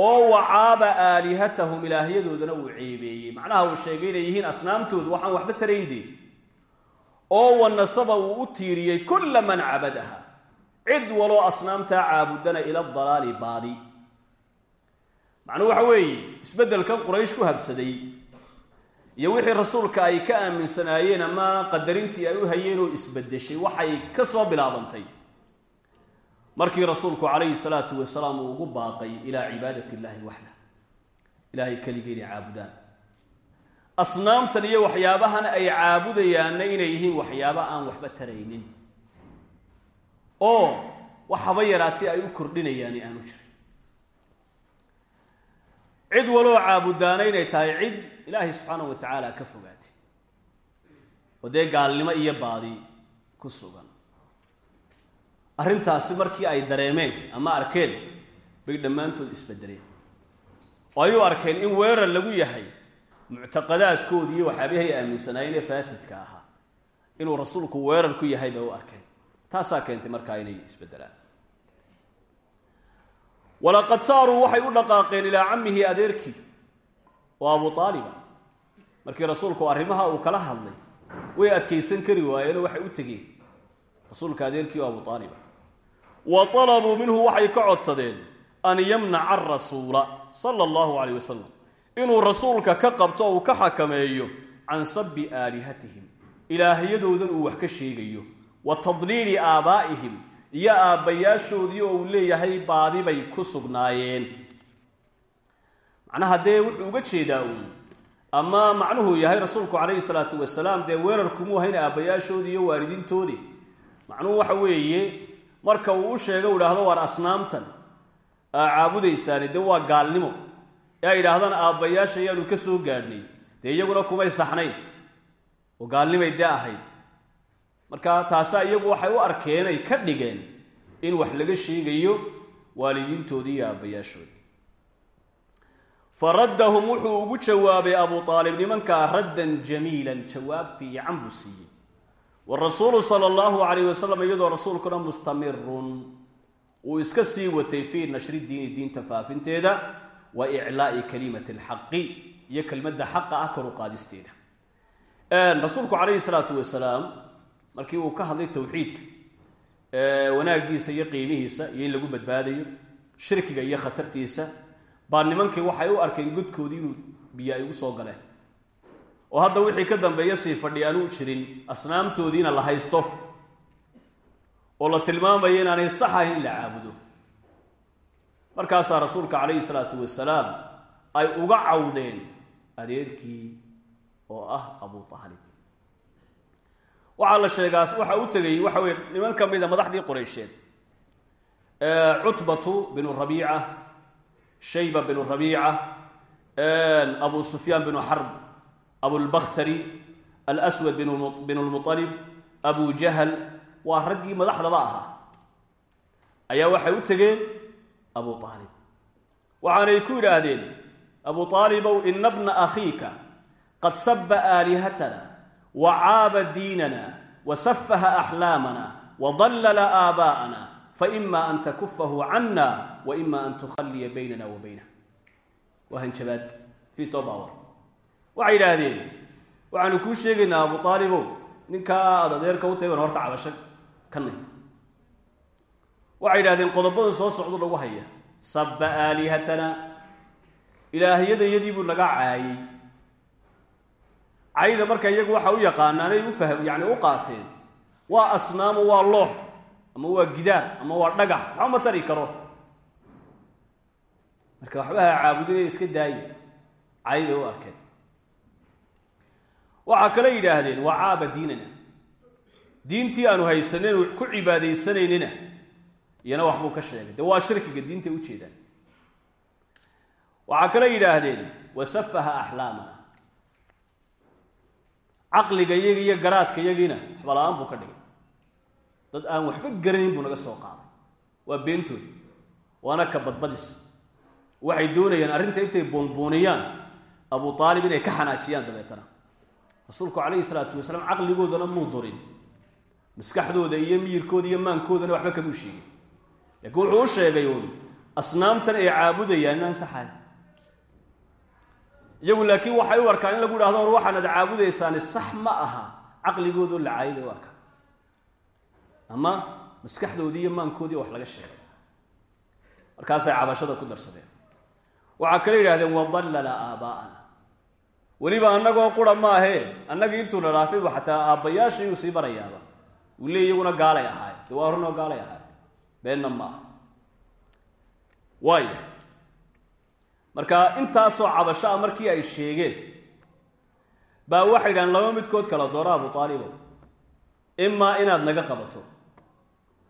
oo wacaaba aalihatahum ilaahyadoodana uu ceebeeyey macnaha uu sheegay inay yihiin asnaamtoodu waxaan waxba taraynde oo wanasaba uu u tiiriyey kulla man cabadaha. Cid waloo asnaamtaa caabudana ila dalaali baadi. Macnuhu waxa weeye isbeddelkan quraysh ku habsaday iyo wixii rasuulka ay ka aaminsanaayeen ama qadarintii ay u hayeen oo isbeddeshay waxay ka soo bilaabantay markii rasuulku calayhi salaatu wasalaam uu ugu baaqay ilaa cibaadati illaahi waxda ilaahay keligii inay caabudaan. Asnaamtan iyo waxyaabahan ay caabudayaanna inay yihiin waxyaaba aan waxba taraynin. Oo wax haba yaraatee ay u kordhinayaani aanu jirin. Cid waloo caabudaana inay tahay cid ilaahay subxaanahu wa tacaala ka fogaatay. Oo dee gaalnimo iyo baadi ku sugan arrintaasi markii ay dareemeen ama arkeen bay dhammaantood isbedeleen. Oo ay u arkeen in weerar lagu yahay muctaqadaadkoodii iyo waxyaabihi ay faasidka ahaa. Inuu rasuulku weerar ku yahay bay u arkeen. Taasaa keentay markaa inay isbedelaan. Walaqad saaruu waxay u dhaqaaqeen ilaa camihi adeerkii oo abu aaliba markii rasuulku arrimaha uu kala hadlay way adkaysan kari waayeenoo waxay u tegeen. Rasuulka adeerkii oo abu aaliba wa alabuu minhu waxay ka codsadeen an yamnaca arasuula sala allahu calayh wasalam inuu rasuulka ka qabto uu ka xakameeyo can sabbi aalihatihim ilaahyadoodan uu wax ka sheegayo. Wa tadliili aabaa'ihim. Iyo aabbayaashoodii oo uu leeyahay baadi bay ku sugnaayeen. Macnaha dee wuxuu uga jeedaa uun. Ama macnuhu yahay rasuulku calayhi salaatu wasalaam dee weerar kumuu hayn aabbayaashoodii iyo waalidiintoodii? Macnuhu waxa weeye marka uu u sheego u idhaahdo waar asnaamtan aa caabudaysaani dee waa gaalnimo. Ee ay idhaahdaan aabbayaasha ayaanu ka soo gaadhnay dee iyaguna kumay saxnayn. Oo gaalnimay dee ahayd. Marka taasaa iyagu waxay u arkeen ay ka dhigeen in wax laga sheegayo waalidiintoodii iyo aabbayaashoodii. Fa raddahum wuxuu ugu jawaabay abu aalib nimankaa raddan jamiilan jawaab fiican buu siiyey warasuulu sala allahu calayh wasalam iyadoo rasuulkuna mustamirun uu iska sii watay fii nashri diini diinta faafinteeda wa iclaa'i kalimati alxaqi iyo kelmadda xaqa ah kor u qaadisteeda. Rasuulku calayhi salaatu wasalaam markii uu ka hadlay towxiidka wanaaggiisa iyo qiimihiisa iyo in lagu badbaadayo shirkiga iyo khatartiisa baa nimankii waxay u arkeen godkoodii inuu biyo ay ugu soo galeen oo hadda wixii ka dambeeya sii fadhi aanu jirin asnaamtoodiina la haysto oo la tilmaamayo inaanay sax ahayn in la caabudo. Markaasaa rasuulka calayhi salaatu wasalaam ay uga cawdeen adeerkii oo ah abu aalib waxaa la sheegaa waxa u tegay waxa weye niman ka mida madaxdii qoreysheed cutbatu binu rabiica shayba binu rabiica abu sufyaan binu xarb abulbakhtari alswad binu lmualib abu jahal waa raggii madaxdaba ahaa. Ayaa waxay u tegeen abu aalib waxaanay ku yidhaahdeen abu aalibow ina bna akhiika qad saba aalihatana wa caaba diinana wa safaha axlaamana wa dallala aabaa'ana faima an takufahu cana wa ima an tukhalliya baynana wa baynah waa hanjabaad. Fii tobawar waxay yidhaahdeen waxaanu kuu sheegaynaa abu aalibow ninkaa aad adeerka u tahay horta cabasho kanay waxay yidhahdeen qodobadan soo socdo lagu haya. Sabba aalihatana ilaahyadayadii buu naga caayay cayda marka iyagu waxa u yaqaanaanay u fah yani u qaateen waa asnaamo waa loox ama waa gidaar ama waa dhagax waxba ma tari karo. Marka waxba ha caabudinaya iska daayi cay bay u arkeen waxaa kale yidhaahdeen waa caaba diinana. Diintii aanu haysanen ku cibaadaysanaynina iyana waxbuu ka sheegay. Dee waa shirkiga diintay ujeedaan waxaa kale yidhaahdeen wasafaha axlaamana caqliga iyaga iyo garaadka iyagiina waxba la'aan buu ka dhigay. Dad aan waxba garanayn buu naga soo qaaday. Waa beentood waana ka badbadis. Waxay doonayaan arrinta intay buunbuuniyaan abu aalib inay ka xanaajiyaan dabeetana rasuulku calayhi salaatu wasalaam caqligoodana muu durin. Maskaxdooda iyo miyirkooda iyo maankoodana waxba kamuu sheegin laakiin wuxuu u sheegay uun asnaamtan ay caabudayaan inaan saxay iyagu laakiin waxay u arkaan in lagu idhahdo or waxaanad caabudaysaani sax ma aha. Caqligoodoo la caayay bay u arkaan. Ama maskaxdoodii iyo maankoodii wax laga sheegay. Markaasay cabashada ku darsadeen. Waxaa kale yidhahdeen wadallala aabaa'ana weliba annagoo qura maahee annagii intuu la dhaafay xataa aabbayaasha iyuu sii barayaaba. Uu iyaguna gaalay ahaay dee waa runoo gaalay ahaay. Beenna ma aha waaya marka intaasoo cabasho ah markii ay sheegeen baa waxay yidhahaan laba midkood kala dooro abu aalibow imaa inaad naga qabato.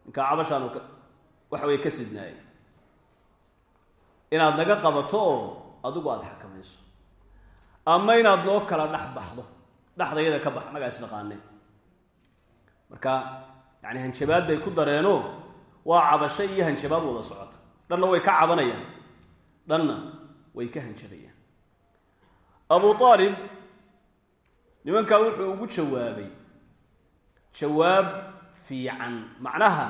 Ninkaa cabashaanu waxa weye ka sidnaayay inaad naga qabato oo adigu aada xakamayso ama inaad noo kala dhex baxdo. Dhexdayada ka bax nagaa isnaqaaneen marka yani hanjabaad bay ku dareenoo waa cabasho iyo hanjabaad wada socota. Dhanna way ka cabanayaan. Dhanna way ka hanjabayaan. Abu aalib nimankaa wuxuu ugu jawaabay jawaab fiican. Macnaha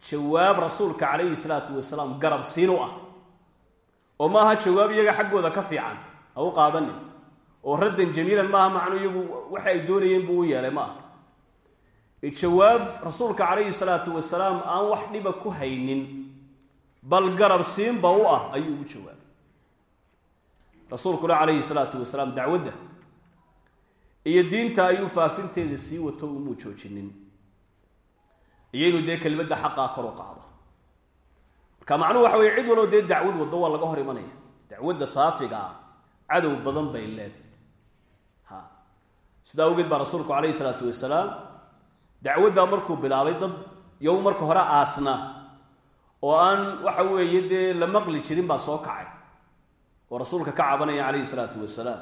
jawaab rasuulka calayhi salaatu wasalaam garab siin u ah. Oo maaha jawaab iyaga xaggooda ka fiican. Ha u qaadanin oo raddan jamiilan maaha macnu iyagu waxa ay doonayeen buu u yeelay ma aha jawaab rasuulka calayhi salaatu wasalaam aan wax dhiba ku haynin bal garab siinba u ah ayuu ugu jawaabay. Rasuulkuna calayhi salaatu wasalaam dacwadda iyo diinta ayuu faafinteeda sii wato umuu joojinin. Iyo inuu dee kelimadda xaqaa kor u qaado. Marka macnuhu waxa weye cid waloo dee dacwad waddo waa laga hor imanaya. Dacwadda saafiga ah cadow badan bay leedahay. ha sidaa awgeed baa rasuulku calayhi salaatu wasalaam dacwaddaa markuu bilaabay dad yow marka hore aasna oo aan waxa weeye dee la maqli jirin baa soo kacay. Oo rasuulka ka cabanaya calayhi salaatu wasalaam.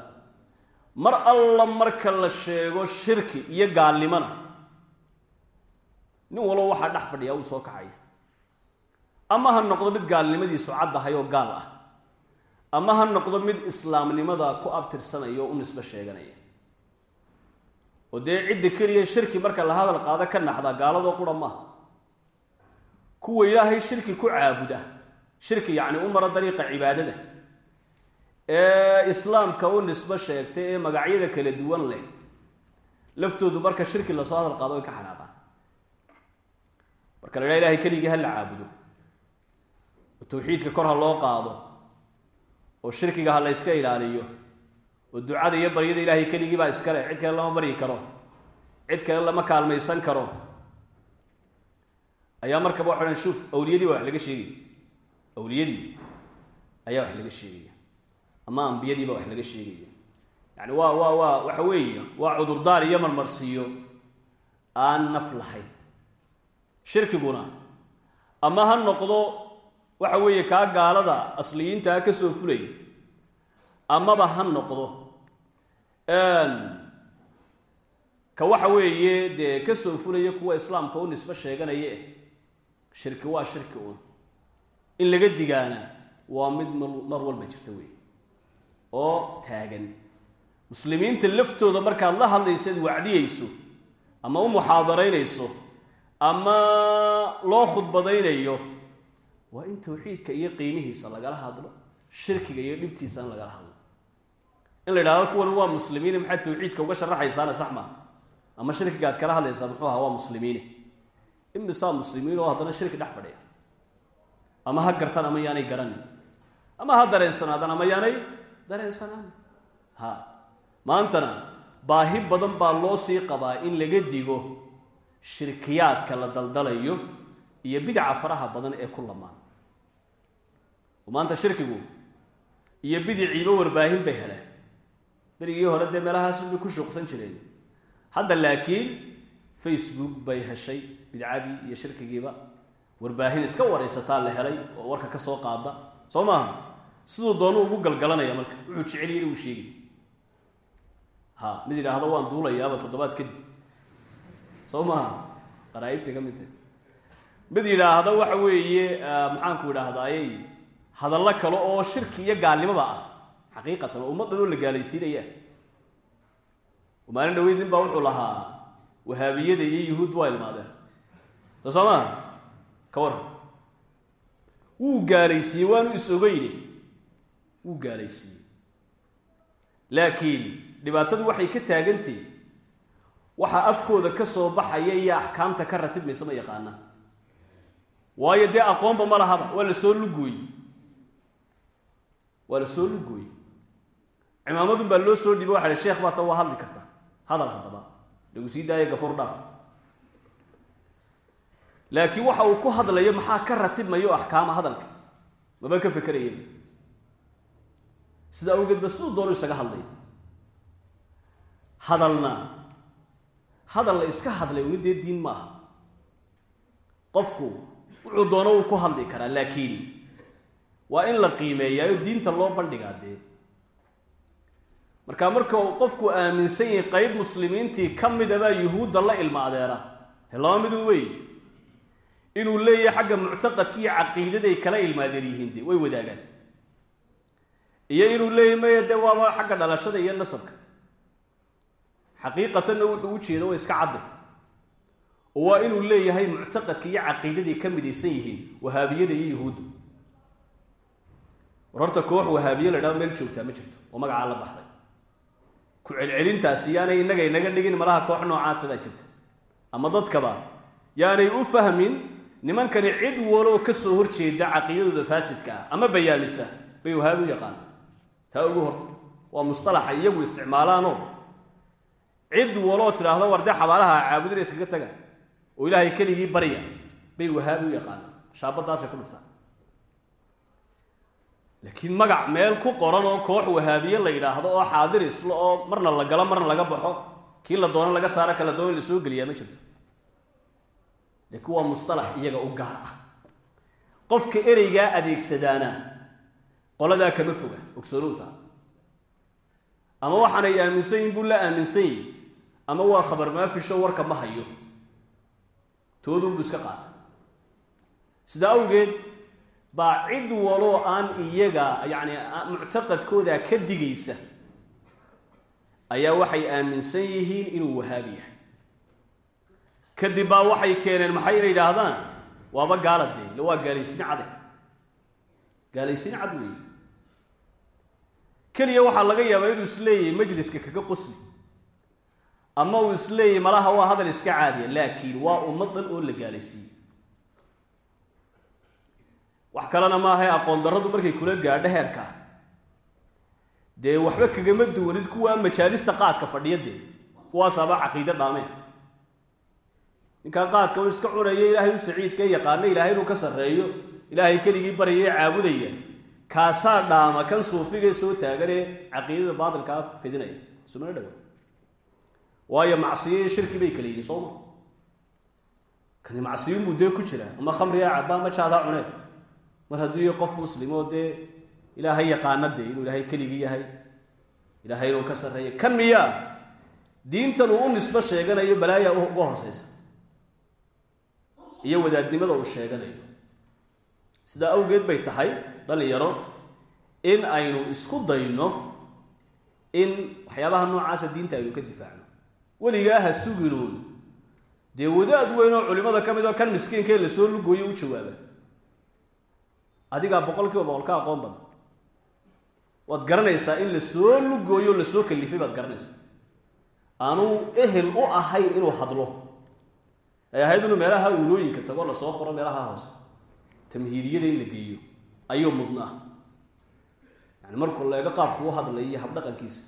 Mar alla marka la sheego shirki iyo gaalnimona nin walbo waxaa dhex fadhiyaa uu soo kacaya ama ha noqdo mid gaalnimadiisu caddahay oo gaal ah. Ama ha noqdo mid islaamnimada ku abtirsanaya oo u nisbo sheeganaya oo dee cidda keliya shirki marka la hadal qaado ka naxdaa gaaladoo qura maaha kuwa ilaahay shirki ku caabuda shirki yacni u mara dariiqa cibaadada ee islaamka u nisbo sheegtay ee magacyada kala duwan leh laftoodu marka shirki la soo hadal qaado way ka xanaaqaan. Marka la idhaha ilahay keligii ha la caabudo oo tawxiidka kor ha loo qaado oo shirkiga ha la ilaaliyo oo ducada iyo baryada ilaahay keligii baa iskale cid kale lama baryi karo cid kale lama kaalmaysan karo. Ayaa markaba waxa dhan shuuf awliyadii baa wax laga sheegaya. Awliyadii ayaa wax laga sheegaya. Ama ambiyadii baa wax laga sheegaya. Yani waa waa waa waxa weeye waa cudurdaar iyo marmarsiiyo aan naf lahayn. Shirkiguna ama ha noqdo waxa weeye kaa gaalada asliyiintaa ka soo fulaya. Amaba ha noqdo ka waxa weeye dee ka soo fulaya kuwa islaamka u nisbo sheeganaya eh. Shirki waa shirki un. In laga digaana waa mid mar walba jirta wey oo taagan. Muslimiinta laftooda markaad la hadlaysaad wacdiyeyso ama u muxaadaraynayso ama loo khudbadaynayo waa in tawxiidka iyo qiimihiisa lagala hadlo shirkiga iyo dhibtiisa in lagala hadlo in la yidhahdo kuwan waa muslimiin maxaad tawxiidka uga sharaxaysaana sax ama shirkiga aad kala hadlaysaa muxuu ahaa waa muslimiine imisaa muslimiin oo haddana shirki dhex fadhiya. Ama ha gartaan ama yaanay garanin ama ha dareensanaadaan ama yaanay dareensanaan. Ha. Maantana baahi badan baa loo sii qabaa in laga digo shirkiyaadka la daldalayo iyo bidaca faraha badan ee ku lamaan. Maanta shirkigu iyo bidiciiba warbaahin bay heleen berigii hore dee meelahaas ku shuuqsan jireen. Hadda laakiin facebook bay heshay bidcadii iyo shirkigiiba. Warbaahin iska waraysataa la helay oo warka ka soo qaada. Soo maaha siduu doonu ugu galgalanaya marka. Wuxuu jeceliya inuu sheegay. Ha mid yidhaahdo waan duulayaaba toddobaad kadib. Soo maaha qaraaibta ka mid tahy waxa weeye maxaanku idhaahdayy hadallo kale oo shirki iyo gaalnimoba ah xaqiiqatan oo ummad dhan oo la gaalaysiinaya. Maalin dhaweyd nin baa wuxuu lahaa wahaabiyada iyo yuhuud waa ilmaadeen. Soo soo maaha ka waran wuu gaalaysiiyey waanu is-ogeyne wuu gaalaysiiyey. Laakiin dhibaatadu waxay ka taagantahy waxaa afkooda ka soo baxaya iyo axkaamta ka ratibmaysa ma yaqaanaan waayo dee aqoonba ma lahaba waa la soo lugooye waa la soo lugooye cimaamadun baa loo soo dhiiba waxa sheekh baata waa hadli kartaa hadal haddaba. Lagu sii daaya gafuur dhaaf. Laakiin waxa uu ku hadlayo maxaa ka ratibmayo axkaama hadalka? Maba ka fekerayaba sida awgeed ba siduu doono isaga hadlaya hadalna hadal la iska hadlay una dee diin ma aha. Qofku wuxuu doono uu ku hadli karaa laakiin waa in la qiimeeyaayo diinta loo bandhigaa dee marka marka qofku aaminsan yahay qeyb muslimiintii ka midabaa yuhuudda la ilma adeera he laba miduu wey inuu leeyahay xagga muctaqadka iyo caqiidaday kala ilmaadeer yihiin de way wadaagaan. Iyo inuu leeyahy maya dee waaba xagga dhalashada iyo nasabka. Xaqiiqatanna wuxuu u jeedo waa iska cadday oo waa inuu leeyahay muctaqadka iyo caqiidaday ka midaysan yihiin wahaabiyada iyo yuhuudda. War horta koox wahaabiye la dhahdo meel joogtaa ma jirto oo magacaa la baxday ku celcelintaasi yaanay innaga inaga dhigin malaha koox noocaasa baa jirta. Ama dadkaba yaanay u fahmin nimankani cid waloo ka soo horjeeda caqiidadooda faasidka ah ama bayaamisa bay wahaabi u yaqaana taa ugu horta waa mustalaxa iyagu isticmaalaanoo cid waloo tidhaahdo war dee xabaalaha caabudina iskaga taga oo ilaahay keligii barya bay wahaabi u yaqaanaan. Shaabadaasay ku dhuftaan laakiin magac meel ku qoran oo koox wahaabiye la yidhaahdo oo xaadir isla oo marna la galo marna laga baxo kii la doono laga saaro kala doono la soo geliyaa ma jirto. Laakiin waa mustalax iyaga u gaar ah. Qofka ereygaa adeegsadaana qoladaa kama foga ogsoonowta. Ama waxaanay aaminsan yihiin buu la aaminsan yihiin ama waa khabar maafisho warka ma hayo. Toodunbuu iska qaata sidaa awgeed baa cid waloo aan iyaga yacni muctaqadkooda ka digaysa ayaa waxay aaminsan yihiin inuu wahaabi yahay. Kadib baa waxay keeneen maxay inay yidhaahdaan? Waaba gaaladee ille waa gaalaysiin cade gaalaysiin cad weeye. Keliya waxaa laga yaabaa inuu is leeyahay majliska kaga qosli ama uu is leeyahay malaha waa hadal iska caadiya laakiin waa ummad dhan oo la gaalaysiiyey wax kalena maahae aqoon darradu markay kula gaadho heerkaa dee waxba kagama duwanid kuwaa majaalista qaadka fadhiya dee kuwaasaaba caqiide dhaameen. Ninkaa qaadka u iska cunaya ilaahay u saciidka yaqaana ilaahay inuu ka sarreeyo ilaahay keligii baryaya caabudaya. Kaasaa dhaama kan suufigae soo taaganee caqiidada baatilkaa fidinaya. Sumana dhawa waayo macsiyo iyo shirki bay kala yihiin sooma kani macsiyunbuu dee ku jira ama khamrigaa caba ama jaadaa cunee mar hadduu qof muslim oo dee ilaahay yaqaana dee inuu ilaahay keligii yahay ilaahay inuu ka sarreeya kan miyaa diintan uu u nisbo sheeganayo balaaya uga hooseysa iyo wadaadnimada uu sheeganayo. Sidaa awgeed bay tahay dhalinyaro in aynu isku dayno in waxyaabaha noocaasa diinta aynu ka difaacno. Weligaa ha suginuun dee wadaad weyn oo culimada ka mid oo kan miskiinkae la soo lugooyo u jawaaba adigaa boqol kiiba boqol ka aqoon badan. Waad garanaysaa in la soo lugooyo o la soo kalifay baad garanaysaa. Aanu ehel u ahayn inuu hadlo. Ay ahayd inuu meelaha uulooyinka tago la soo qoro meelaha hoose. Tamhiidiyada in la geeyo ayuu mudnaa yani markuu leego qaabku u hadlay iyo habdhaqankiisa.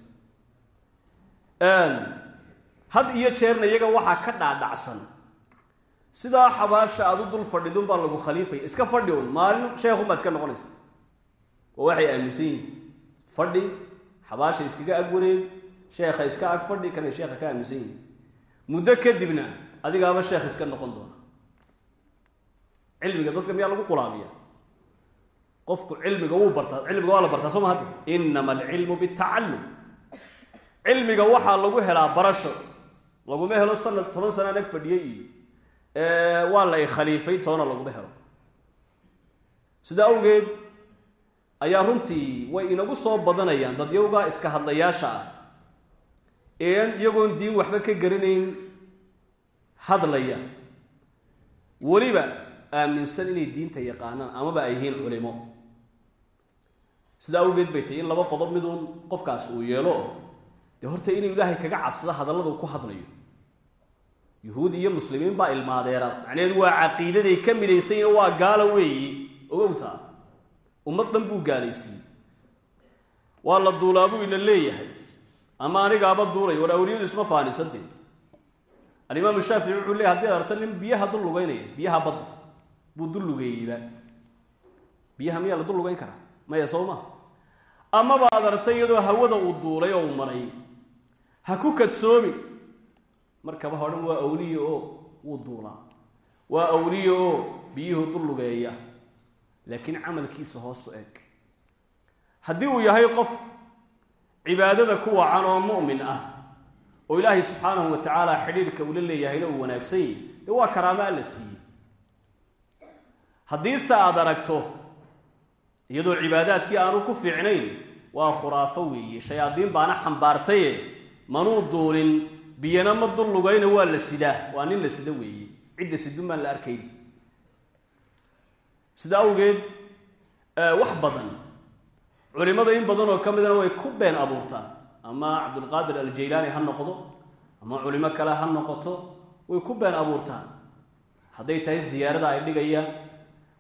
Had iyo jeerna iyaga waxaa ka dhaadhacsan sidaa xabaasha aad u dul fadhidun baa lagu khaliifaya iska fadhi un maalin sheekhun baad iska noqonaysa. Oo waxay aaminsan yihiin fadhi xabaasha iskaga ag wareeg sheekha iska ag fadhi kanay sheekha ka aaminsan yihiin muddo kadibna adigaaba sheekh iska noqon doona. Cilmiga dadka miyaa lagu qulaamiya qofku cilmiga wuu bartaa cilmiga waa la bartaa soo ma hadda? Inama alcilmu bitacallum. Cilmiga waxaa lagu helaa barasho. Laguma helo sanad toban sanaan ag fadhiyey iyo waa la ikhaliifay toona laguma helo. Sidaa awgeed ayaa runtii way inagu soo badanayaan dadyawga iska hadlayaasha ah. Ee iyagoon diin waxba ka garanayn hadlaya. Weliba aaminsan inay diinta yaqaanaan amaba ay yihiin culimo. Sidaa awgeed bay tahy in laba qodob miduun qofkaas uu yeelo dee horta inuu ilaahay kaga cabsado hadallada uu ku hadlayo yuhuud iyo muslimiin baa ilmaadeera. Macnaheedu waa caqiidaday ka midaysayin waa gaalo weeyi. Ogowtaa ummad dhan buu gaalaysiiyey waa la duulaa buu ina leeyahay. Ama anigaaba duulay war awliyadu isma faanisante alimaamu shaafici wuxuu leeyahy haddii ad aragto nin biyaha dul lugeynaya biyaha badda buu dul lugeeyeyba. Biyaha miyaa la dul lugeyn karaa? Maya soo ma? Amaba ad aragtay iyadoo hawada uu duulay oo uu maray. Ha ku kadsoomi markaba hodhan waa awliye oo wuu duulaa. Waa awliye oo biyuhu dul lugeeya laakiin camalkiisa hoosu eg. Haddii uu yahay qof cibaadada ku wacan oo mu'min ah oo ilaahay subxaanahu wa tacaala xidhiidhka ula leeyahayna uu wanaagsan yahy dee waa karaamo alla siiyey. Haddiise aad aragto iyadoo cibaadaadkii aanu ku fiicnayn waa khuraafo weeye. Shayaadiin baana xambaartaye manuu duulin biyana ma dul lugayna waa la sidaa. Waa nin la sida weeye. Cidda sidun baan la arkayni. Sida awgeed wax badan culimada in badan oo ka midana way ku been abuurtaan. Ama cabdulqaadir aljaylaani ha noqdo ama culimo kale ha noqoto way ku been abuurtaan. Hadday tahay siyaarada ay dhigayaan.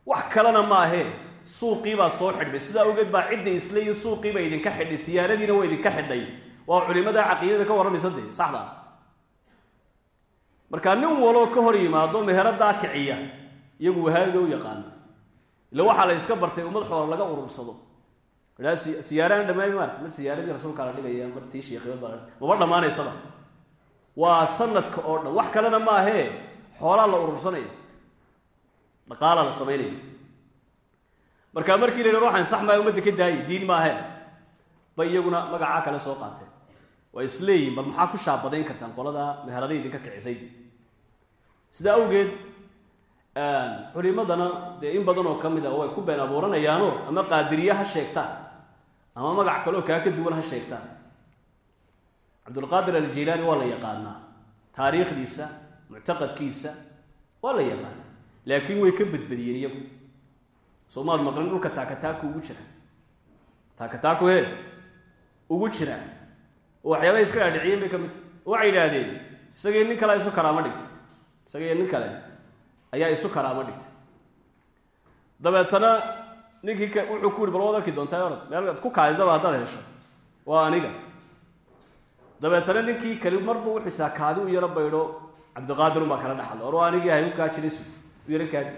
Wax kalena ma ahee suuqiibaa soo xidhmay. Sidaa awgeed baa cidda isle iyo suuqiiba idinka xidhay siyaaradiina waa idinka xidhay. Waa culimada caqiidada ka warramaysa dee saxda markaa nin waloo ka hor yimaado meheradaa kiciya iyagu wahaabiga u yaqaana ila waxaa la yska bartay ummad xoola laga urursado aa siyaaraaan dhammaan maarata mar siyaaradii rasuulkaa la dhigaya mar tii sheekhiba maba dhammaanaysaba waa sanadka oo dhan wax kalena ma ahee xoolaa la urursanaya. Dhaqaalaa la samaynaya markaa markii la yidhah ruuxan sax maayo umadda ka daayi diin maahee bay iyaguna magacaa kale soo qaateen waa isleeyihin bal maxaa ku shaabadayn kartaan qolada meheraday idinka kicisay sidaa awgeed culimadana dee in badan oo ka mid a way ku been abuuranayaanoo ama qaadiriye ha sheegtaan ama magac kaleoo kaa ka duwan ha sheegtaan. Cabdulqaadir aljilaani waa la yaqaanaa. Taariikhdiisa muctaqadkiisa waa la yaqaana laakiin way ka badbadiyeen iyagu. Soo maad maqlin dhulka taakataaku ugu jira. Taakataaku he ugu jira oo iska dhaadhiciyeen bay ka mid tahy waxay yidhaahdeen isagii nin kale isu karaamo dhigtay. Isagii nin kale ayaa isu karaamo dhigtay. Dabeetana ninkii wuxuu ku yihi bal waad arki doontaa orad meel ad ku kaadidaba haddaad hesho waa aniga. Dabeetana ninkii kali marba wuxuusaa kaadi u yaro baydho cabdiqaadirun baa kala dhexadla or waa anigii ahay u kaa jiris u yaro kaadi.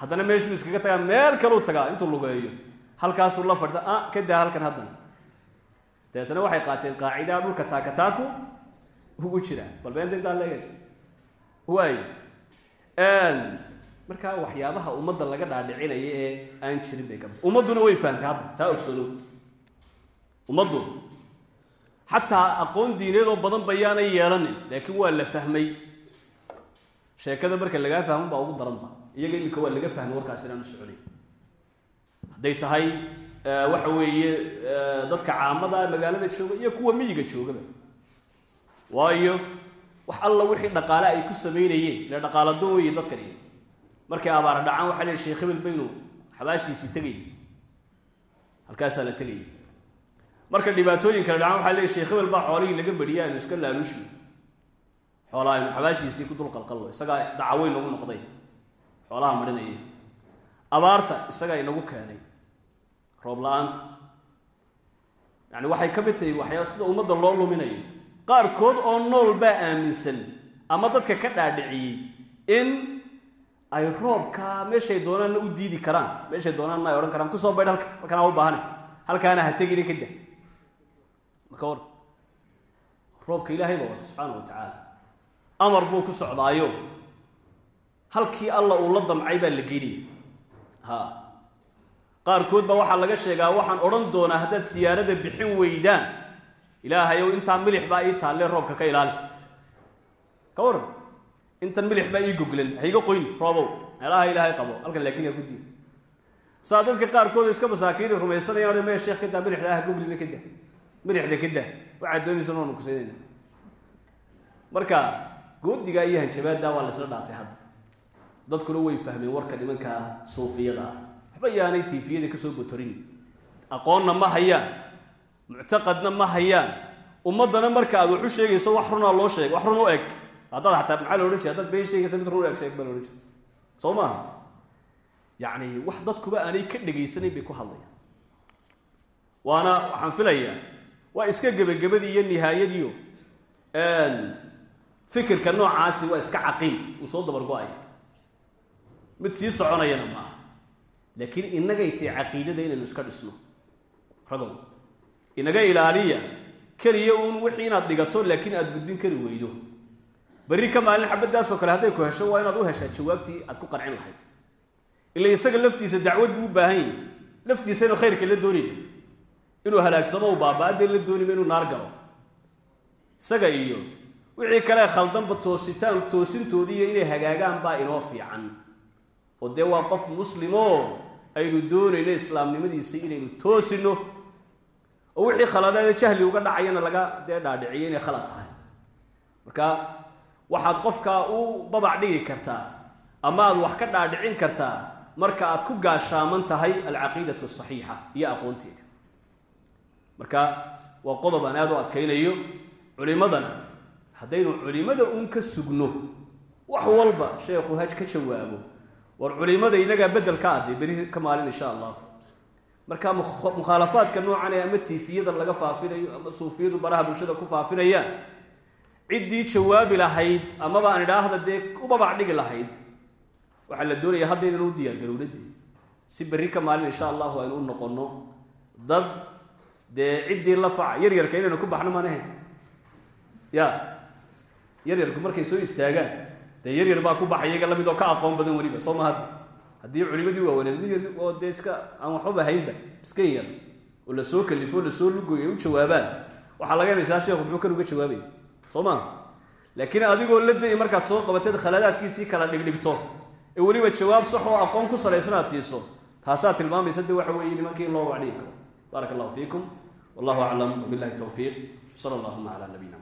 Haddana meeshuu iskaga tagaa meel kaleu tagaa intuu lugeeyo. Halkaasuu la fadhita a ka daa halkan haddana dabeetana waxay qaateen qaacidaa dhulka taakataaku ugu jira. Bal beenta intaan leeyahay. Waay markaa waxyaabaha ummadda laga dhaadhicinaya ee aan jirin bay ka mid ummadduna way fahamtay hadda. Taa ogsano ummaddu. Xataa aqoon diineed oo badan bayaanay yeelanin laakiin waa la fahmay. Sheekada marka lagaa fahman baa ugu daranba iyaga iminka waa laga fahmay warkaas inaan u soconay. Hadday tahay waxa weeye dadka caamada magaalada jooga iyo kuwa miyiga joogaba waayo wax alla wixii dhaqaale ay ku samaynayeen ile dhaqaalado weye dadkani markay abaara dhacaan waxaa leey sheekh hebel baynu xabaashiisii tegay halkaasaa la tegaya marka dhibaatooyin kale dhacaan waxaa leey sheekh hebel baa xoolihii laga bedhiya aynu iska laaluushi xoolaa aynu xabaashiisii ku dulqalqallo isagaa dacaweyn nagu noqday. Xoolaha marinaya abaarta isagaa inagu keenay roob la'aanta yani waxay ka mid tahay waxyaa sida ummadda loo luminayo. Qaarkood oo nool baa aaminsan ama dadka ka dhaadhiciyey in ay roobka meeshay doonaanna u diidi karaan meeshay doonaanna ay odhan karaan. Kusoo baydh halka halkanaa u baahana halkaana ha tegina ka da marka war roobka ilaahay baa wata subxaana wa tacaala. Amar buu ku socdaayo. Halkii alla uu la damcay baa la geynaya ha qaarkood baa waxaa laga sheegaa waxaan odhan doonaa haddaad siyaarada bixin weydaan. Ilaahayow intaa milix baa ii taalle roobka ka ilaali. Ka waran intan milix baa ii goglan. Hayga qoyn roobow. Meelaha ilaahay qabo halkan laakiin yaa ku diin saa dadka qaarkood iska masaakiini rumaysanayaan me sheekh kadaa milixda ah goglina ka daa. Milixda ka daa. Waxaad doonaysa noonu kusinayna marka goodigaa iyo hanjabaaddaa waa la isla dhaafay hadda. Dadkuna way fahmeen warka nimanka suufiyada ah waxba yaanay tiifiyada ka soo botorin. Aqoonna ma hayaan. Muctaqadna ma hayaan. Ummaddana marka aad wax u sheegayso wax runaa loo sheeg wax run u eg. Haddaad ataa maxaa la odhan jira haddaad been sheegaysa mid run u eg sheeg baa la odhan jira soo maaha yacni wax dadkuba aanay ka dhegaysanayn bay ku hadlayaan. Waana waxaan filayaa waa iska gebagabadii iyo nihaayadiio fikirka noocaasi waa iska caqiim. Uu soo dabargo-aya mid sii soconayana ma aha laakiin innagay tahay caqiidada inaynu iska dhisno ragow inaga ilaaliya keliya uun wixii inaad dhigato laakiin aada gudbin kari weydo berri ka maalin xabaddaasoo kale hadday ku hesho waa inaad u heshaa jawaabtii aad ku qancin lahayd ila isaga laftiisa dacwad buu u baahan yahy laftiisa inuu khayrka la doonayna inuu halaagsamo u baaba-adee la doonima inuu naar galo isaga iyo wixii kale khaldanba toositaan toosintoodii iyo inay hagaagaan baa inoo fiican oo dee waa qof muslimoo aynu doonayno islaamnimadiisa inaynu toosino oo wixii khaladaada jahli uga dhacayana laga dee dhaadhiciyo inay khalad tahay. Marka waxaad qofkaa u babac dhigi kartaa ama aad wax ka dhaadhicin kartaa marka aad ku gaashaaman tahay alcaqiidatu asaxiixa iyo aqoonteeda. Marka waa qodob aan aada u adkaynayo culimadana haddaynu culimada uun ka sugno wax walba sheekhu haj ka jawaabo war culimada inagaa bedel ka adday beri ka maalin insha allah. Marka mukhaalafaadka noocan ee ama tiifiyada laga faafinayo ama suufiyadu baraha bulshada ku faafinayaan ciddii jawaabi lahayd amaba aan idhaahda dee u babac dhigi lahayd waxaa la doonaya hadda inaynu u diyaar garowladii si berri ka maalin insha allahu aynu u noqonno dad dee ciddii la faca yaryarka inaynu ku baxno maan ahayn ya yaryarku markay soo istaagaan dee yaryar baa ku baxay iyaga la mid oo ka aqoon badan weliba soo ma hadda. Haddii culimadii waawaneed mid oo dee aan waxbaba haynba iska yar oo la soo kalifo o la soo lugoy u jawaabaan. Waxaa laga yanaysaa sheekhu muxuu kan uga jawaabaya soo maa laakiin adigoo la markaad soo qabateed khaladaadkiisii kala dhigdhigto. Ee weliba jawaab sax oo aqoon ku salaysan aad siiso. Taasaa tilmaamaysa de waxa weeye nimankii loo wacdhigi karo. Allahu fiikum. Wallahu aclam wabillahi towfiiq sala allahuma cala nabiyina